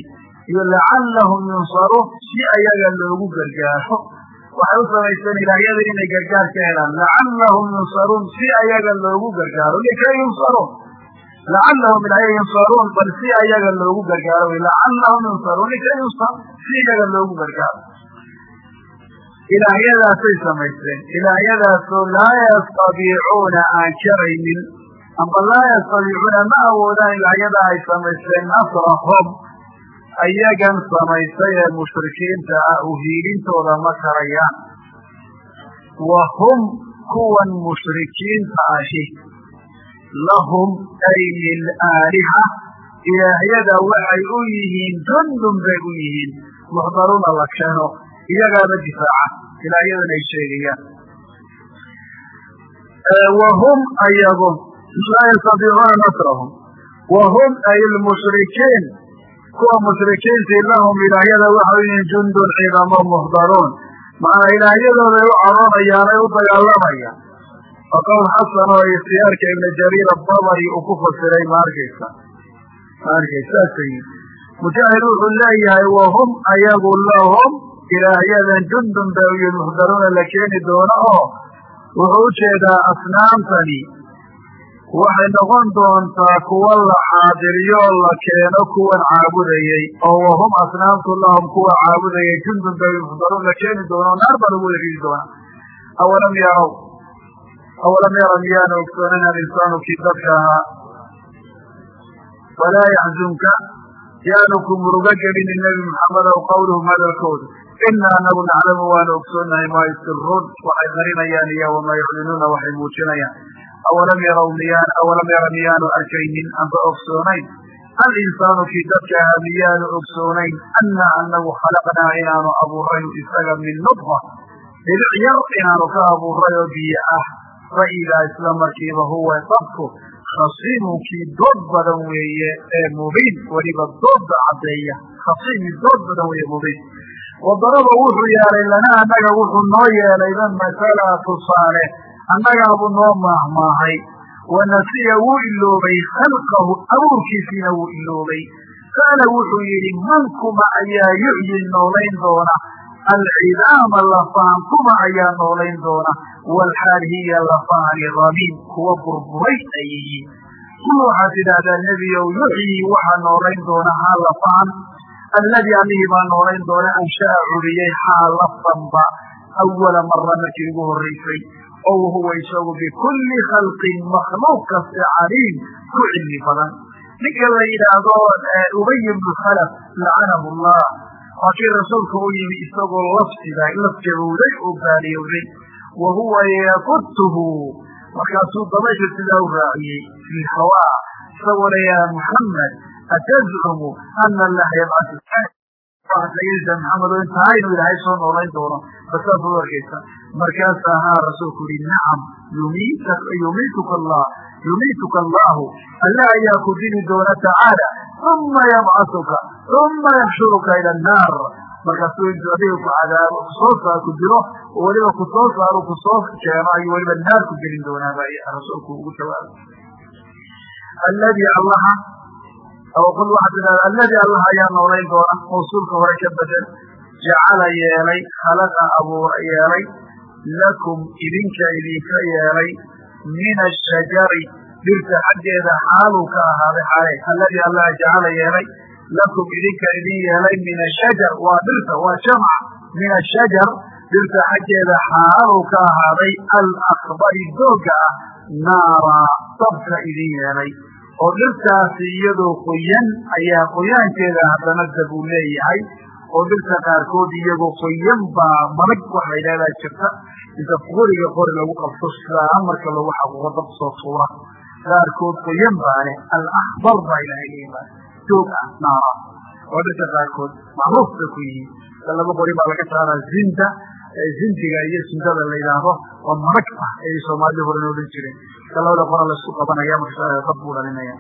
iyo lacallahum yunsaruun si ayaga loogu gargaaro waxay u samaysteen ilaahyada inay gargaar ka helaan lacallahum yunsaruun si ayaga loogu gargaaro likay yunsaruun lacallahum ilaahay yunsaruun bal si ayaga loogu gargaaro lacallahum yunsaruun likay yunsaruun si loogu gargaaro ilaahyadaasay samaysteen. Ilaahyadaasoo laa yastabiicuuna aan karaynin amba laa yastabiicuuna ma awoodaan ilaahyada ay samaysteen. Nasrahum ayagan samaystay ee mushrikiinta ah uhiilintooda ma karayaan. Wa hum kuwan mushrikiinta ahi. Lahum ay lilaaliha ilaahyada waxay u yihiin jundun bay u yihiin muxdaruuna la keeno iyagaaba difaaca ilaahyadan ay sheegayaan. Wa hum ayagu laa yastadiicuuna nasrahum. Wa hum ay lmushrikiin kuwa mushrikiintii lahum ilaahyada waxay yihiin jundun ciidamo muxdaruun. Macnaa ilaahyadooday u caroonayaan ay u dagaalamayaan waa qowl xasan oo ikhtiyaarka ibna jariir adabari uu ku fasiray ma arkaysa? Ma arkaysa mujaahid wuxuu leeyahay wahum ayagu lahum ilaahyadan jundun bay u yihiin muxdaruuna la keeni doono oo wuxuu u jeedaa asnaamtani. Waxay noqon doontaa kuwa la xaadiriyo la keeno kuwan caabudayey oo wahum asnaamtu lahum kuwa caabudayay jundun bay muxdaruun la keeni doono naar baa lagu ridi doonaa awalam yarow awalam yara miyaanu ogsoonin alinsaanu kii dadka ahaa. Falaa yaxzunka yaanu ku murugo gelinin nebi maxamedow qawluhum hadalkoodu ina anagu naclamu waanu ogsoonnahay maa yusiruun waxay qarinayaan iyo wamaa yuclinuuna waxay muujinayaan awalam yaraw miyaan awalam yara miyaanu arkaynin amba ogsoonayn alinsaanu kii dadka miyaanu ogsoonayn anna anagu khalaqnaa inaanu abuurayn isaga min nudfa dhibic yar inaanu ka abuuray oo biyo ah fa'idaa isla markiiba huwa dadku khasiimun kii dood badan weeye ee mubiin. Weliba dooda caddeeya. Khasiimi dood badan weeye mubiin. Wadaraba wuxuu yeelay lana annaga wuxuu noo yeelayba masala tusaale. Annagaabuu noo maahmaahay. Wanasiya wuu iloobay. Khalqahu abuurkiisiina wuu iloobay. Qaala wuxuu yidhi man kuma ayaa yuxyi noolayn doona? Alcidaama lafahan kuma ayaa noolayn doona walxaal hiya lafaani ramiim kuwa burburay ay yihiin kul waxaad tidhaahdaa nebiyow yuxyii waxaa noolayn doona haa lafahan alladii allihii baa noolayn doona ansha'a curiyey haa lafanba awala mara markii ugu horraysay oo wahuwa isagu bikulli khalqin makhluuq kaste caliim ku cilmi badan ninka la yidhaahdo ubay bnu khalaf lacanahu allah waa rasuulka u yimi isagoo lafsiga lafjabowday oo baaliyowday wa huwa yakutuhu markaasuu dabaysha sidaa u raaciyey fi hawaa isagoo le ya muxamed atazcumu ana allaha yabcatu waxaad maxamed oo intaha inuu ilaahay soo noolayn doono. Basaas u arkaysa. Markaasaa haa rasuulku yihi nacam yumiituka allah yumiituka allahu alla ayaa ku dili doona tacaala uma yabcatuka uma yaxshuruka ila annaar markaasuu intuu adiga ku cadaabo ku soo saar ku diro oo weliba ku soo saaro ku soo keeno weliba naar ku gelin doonaa baa rasuulku ugu jawaabay. Alladii allaha aw qul waxaad tidhahda alladii allah ayaa noolayn doona mawsuulka hore ka bedel jacala yeelay khalaqa abuura yeelay lakum idinka idinka yeelay min ashajari dhirta xaggeeda xaaluu ka ahaaday xalay alladii allah jacala yeelay lakum idinka idin yeelay min ashajar waa dhirta waa jamc min ashajar dhirta xaggeeda xaaluu ka ahaaday alakbari dooga ah naara dabka idin yeelay oo dhirtaasi iyadoo qoyan ayaa qoyaankeeda haddana dab uu leeyahay oo dhirta qaarkood iyagoo qoyan baa marag waxay leedahay jirta inta qoriga qori lagu qabto sidaa marka lagu xaquuqo dab soo tuura qaarkood qoyan baane alakbar baa ilahay leeyahay doog ah naara oo dhirta qaarkood macruuf bay ku yihiin laba qori baa laga saaraa zinda zindiga iyo sindada la yidhaahdo waa marag ah ayay soomaalida horen odhan jireen ka labada qora la isku qabanaya marka dab buu dhalinaya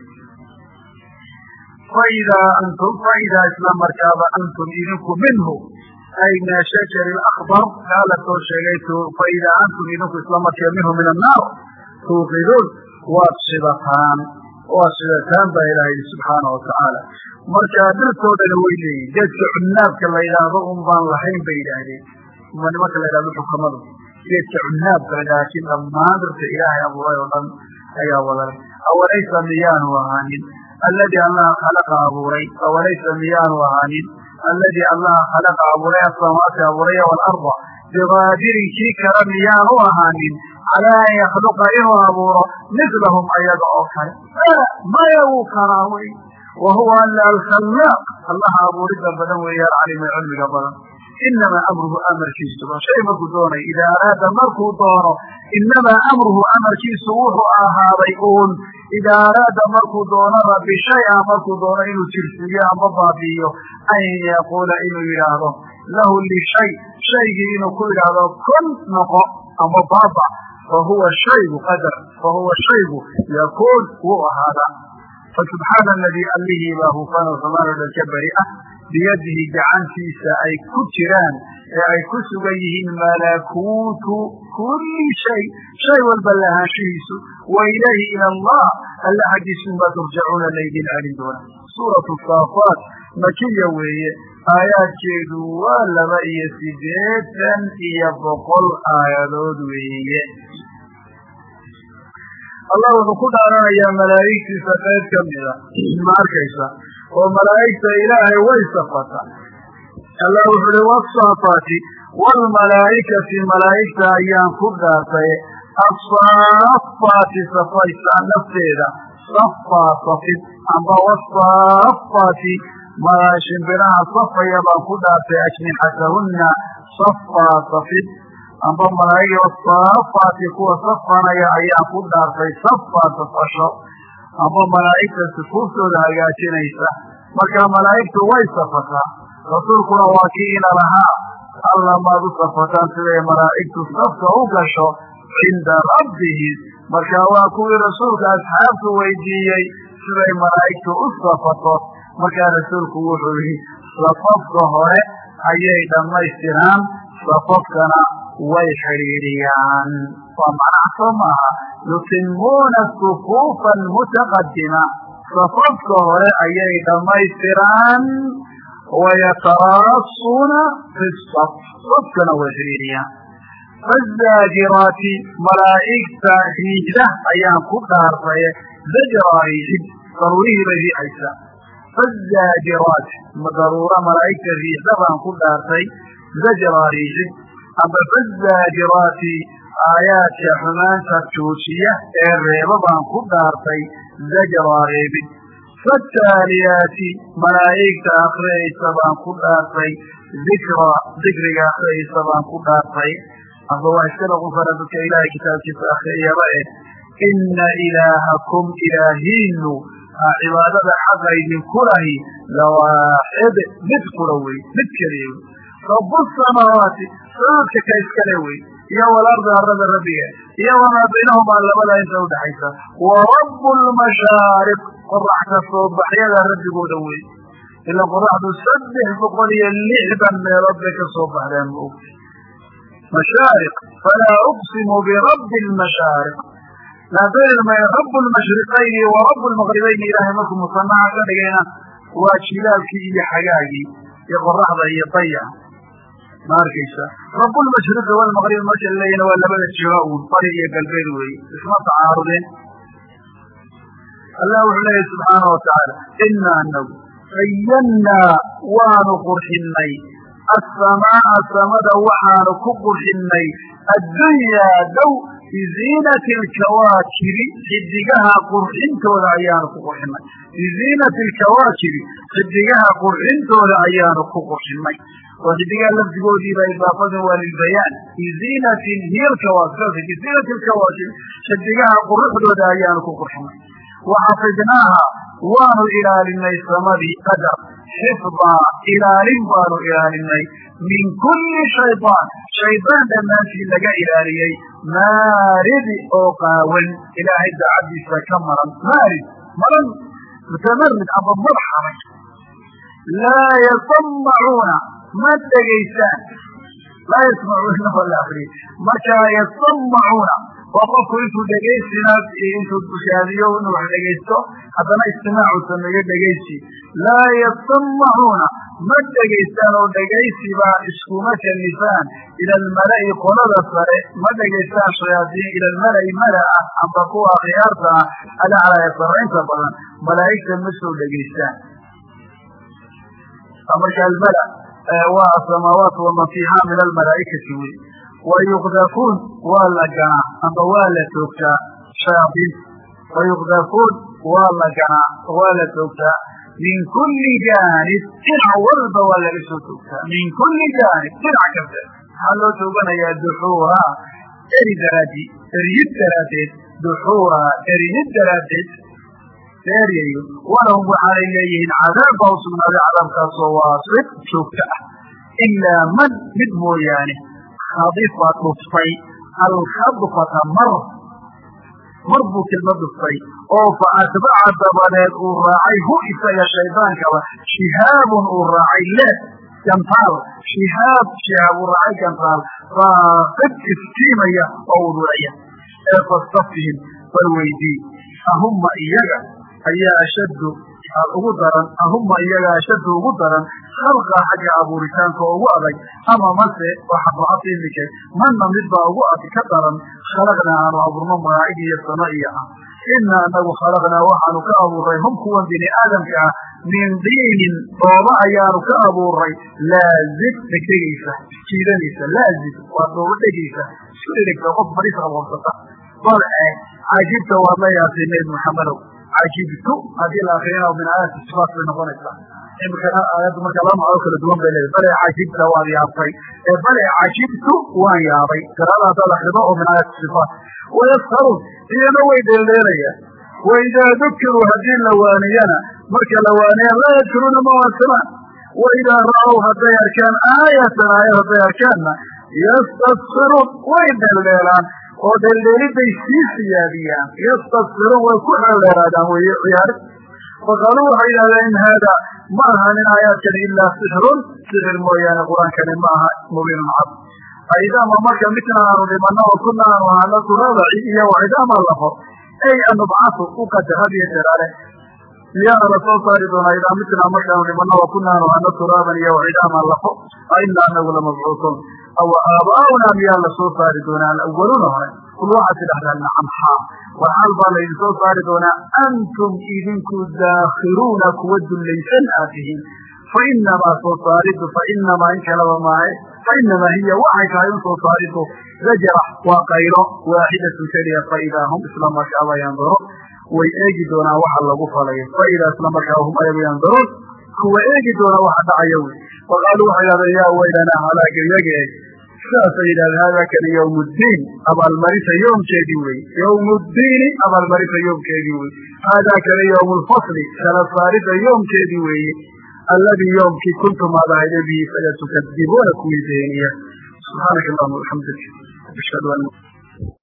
faidaa antum faidaa isla markaaba antum idinku minhu ay min ashajari akbar kaa faidaa antum idinku isla markaa minhu min annaar tuuqiduun waad shidataan waad shidataan baa ilaha yidhi subxaana watacaala marka dhirtoodana way leeyihiin geedka cunnaabka la yidhaahdo un baan lahayn bay yidhaahdeen. Ma nimanka la yidhahdo xukamadu geedka cunnaabka laakiin dhammaan dhirta ilaahay abuuray oo dhan ayaa wadalay awalaysa miyaanu ahaanin? Alladii allaha khalaqa abuuray. Awalaysa miyaanu ahaanin? Alladii allaha khalaqa abuuray asamaati abuuray waalarda biqaadirin kii kale miyaanu ahaanin calaa an yakhluqa inuu abuuro mislahum ayaga oo kale. Maya wuu kanaa wey wa huwa alla alkhallaaq allaha abuurida badan weeyaan calima cilmiga badan. Inamaa amruhu amarkiisuba shay markuu doonay idaa araada markuu doono inamaa amruhu amarkiisu wuxuu ahaaday uun. Idaa araada markuu doonaba bishaya markuu doono inuu jirsiiyo ama baabi'iyo an yaquula inuu yidhaahdo lahu lishay shaygii inuu ku yidhaahdo kun noqo ama baaba fahuwa shaygu qadar fahuwa shaygu yakuun wuu ahaadaa fasubxaana aladii allihii baa hufan oo xumaan oo dhan ka beri ah biyadihi gacantiisa ay ku jiraan ee ay ku sugan yihiin malakuutu kulli shay shay walba lahaanshihiisu wa ilayhi ila allah alla xaggiisuunbaa turjacuuna laydin celin doona suuratu saafaat makiya weeye aayaadkeedu waa laba iyo sideetan iyo boqol aayadood weeye. Allah wuxuu ku dhaaranayaa malaa'igtiisa qayb ka mida ma arkaysa? Oo malaa'igta ilaahay way safata. Allah wuxu uhi wasaafaati waalmalaa'ikati malaa'igta ayaan ku dhaartay. Asaafaati safaysaa nafteeda. Safaa safid amba wasaafaati shimbiraha safaya baan ku dhaartay ajnixatahunna safaa safid. Amba malaa'igi wasaafaati kuwa safanaya ayaan ku dhaartay safaa safasho amba malaa'igta sufuuftooda hagaajinaysa. Marka malaa'igtu way safataa. Rasuulkuna waa kii ina lahaa. Alla maad u safataan siday malaa'igtu safka u gasho? Cinda rabbihi. Marka waa kuwii rasuulka asxaabtu weydiiyey siday malaa'igtu u safato markaa rasuulku wuxuu yihi safafka hore ayay dhammaystiraan safafkana way xidhiidhiyaan. Waa macnaha soo maaha yutimuuna sufuufa mutaqadima safafka hore ayay dhammaystiraan wayataraasuuna fi saf safkana way xidhiidhiyaan. Fazaajiraati malaa'igta riixda ayaan ku dhaartay zajraa riixid daruurihii bay riixaysaa fazaajiraat daruura malaa'igta riixda baan ku dhaartay zajraa riixid amba fazaajiraati aayaadka xumaanta joojiya ee reeba baan ku dhaartay zajraa reebid fataaliyaati malaa'igta akriyaysa baan ku dhaartay dikra dikriga akriyaysa baan ku dhaartay amba waa iska noqon kara dadka ilaahay kitaabkiisa akriyaba eh ina ilaahakum ilaahiinu cibaadada xaqa idinku lahi lawaaxid mid kula wey mid keliya wey rabu samaawaati saadka ka iskale wey iyo walardi arada rabbiga iyo wamaa baynahumaa labada inta udhaxaysa wa rabu lmashaariq qorax ka soo baxyada rabbigooda wey ila qoraxdu saddex boqol iyo lixdan meelood bay ka soo baxdeen ma ogti mashaariq falaa uqsimu birabbi lmashaariq rabu lmashriqayni wa rabu lmaqribayni ilaahay markuu musanaha ka dhigayna waa jilaalkii iyo xagaagii iyo qoraxda iyo dayaca ma arkaysa? Rabbulmashriqi walmaqrib marka laleeyana waa labada jiho uun bari iyo galbeed weeye isma tacaarudeen? Allah wuxuu leeyahy subxaana watacaala inaa anagu zayannaa waanu qurxinnay. Asamaaa samada waxaanu ku qurxinnay. Addunyaa dow biziinati alkawaakibi xidigaha qurxintooda ayaanu ku qurxinay. biziinati alkawaakibi xidigaha qurxintooda ayaanu ku qurxinay. Oo xidigaha lafdigoodiiba idaafada waa lilbayaan. biziinatin hiy alkawaakib biziinati alkawaakib xidigaha quruxdooda ayaanu ku qurxinay. waxafidnaaha waanu ilaalinay samadii qadar. xifdaa ilaalin baanu ilaalinay. min kulli shaydaan shaydaan dhammaantii laga ilaaliyey maaridi oo qaawan ilaahay daacaddiisa ka maran maarid maran mutamarid amba madxamay laa yasamacuuna ma dhegaysaan laa yasmacuuna waa la akriyey markaa yasamacuuna waa qofku intuu dhegaysinaas intuu bushaadiyo inuu wax dhegaysto haddana istimaacu sameeyo dhegaysi laa yasamacuuna ma dhegaystaan oo dhegaysiba iskuma kalifaan ila almala'i qolada sare ma dhegaystaan shayaadiin ila almala'i mala-a amba kuwa akhyaarta ah alaclaa ee sarraynta badan. Malaa'igta ma soo dhegaystaan marka almala waa asamaawaat waman fiiha min almalaa'ikati wey wayuqdafuun waa la ganaa amba waa la toogtaa shayaadiinta wayuqdafuun waa la ganaa waa la toogtaa min kulli jaanib dhinac walba waa laga soo toogtaa. Min kulli jaanib dhinac kaste maxaa loo tooganayaa duxuura eri daraadii eryid daraaddeed duxuura eriyid daraaddeed. Eryayo walahum waxaanay leeyihiin cadaab baa usugnaaday cadaabkaasoo waasib joogto ah. Ilaa man mid mooyaane khadifa dhuftay. Alkhadfata mar mar buu kelma dhuftay oo fa atbaca dabadeed uu raacay hu isaga shaydaankaba shihaabun uu raacay le gantaal. Shihaab shihaab uu raacay gantaal. Raaqib iftiimaya oo uduraya ee fastafihim bal weydii ahumma iyaga ayaa ashaddu ugu daran ahuma iyaga ashaddu ugu daran khalqa xagga abuuritaanka oo ugu adag. Ama mase waxabaad imike manna mid baa ugu ad ka daran khalaqnaa aanu abuurno malaa'ig iyo sama iyo ah ina anagu khalaqnaa waxaanu ka abuuray hum kuwan bini aadamka ah min diinin dhooba ayaanu ka abuuray laazib dhegdhegaysa jiidanaysa laazib waa dhooba dhegaysa isku dhedhegta qof baris aboonsata bal caajibta waad la yaasay nebi maxamedow cajibtu haddii la akriyana min aayati sifaat bay noqonaysaa imikana aayaddu marka laba macoo kala duwan bay leedahay. Bale cajibta waad yaabtay bale cajibtu waan yaabay. Qiraada haddaad akrido min aayati sifaat. Wayaskaruun iyana way dheeldheelayaan waidaa dukiruu haddii la waaniyana marka la waaniyaan laa yadkuruuna ma waansamaan waidaa ra'ow hadday arkaan aayatan aayad hadday arkaanna yastasfiruun way dheeldheelaan. Oo dheeldheeliday sii siyaadiyaan. Yastasfiruun way ku dheeldheeraadaan weye ciyaari faqaaluu waxay yidhahdeen in haada ma ahanin aayaadkani ilaa sixrun sixir mooyaane qur'aankani ma aha mubiinun cad aidaama marka midna aanu dhimano oo kuna aanu ahano turabaci iyo wacidaama lafo ay anubcasu u qadar had iyo jeer ale miyaana la soo saari doonaa idaa midna markaanu dhimano oo kuna aanu ahano turaaban iyo wacidaama lafo aina anagu lamabcuusun aw aaba'auna miyaa la soo saari doonaa alawaluuna hore kul waxaad tidhahdaa nacam haa war xaal baa laydin soo saari doonaa antum idinku daakhiruuna kuwa dullaysan aad tihiin fainamaa soo saaridu fainamaa in kalaba maahe fainamaa hiya waxay tahay un soo saaridu zajra waa qaylo waaxidatun keliya faidaa hum isla markaaba yanduro way eegi doonaan waxa lagu falayo faidaa isla markaa hum ayagu yanduruun kuwa eegi doona waxa dhacaya wey faqaaluu waxay yidhahdeen yaa weylanaa halaaga iyage saasay yidhahdeen haadaa kani yawm ddiin abaalmarinta yoomkeedii wey yawm ddiini abaalmarinta yoomkeedii wey haadaa kani lfasli kala saarida yoomkeedii weeye alladii yoomkii kuntum aad bihi tukadibuuna kuwii beeniya subxaanaka allahuma an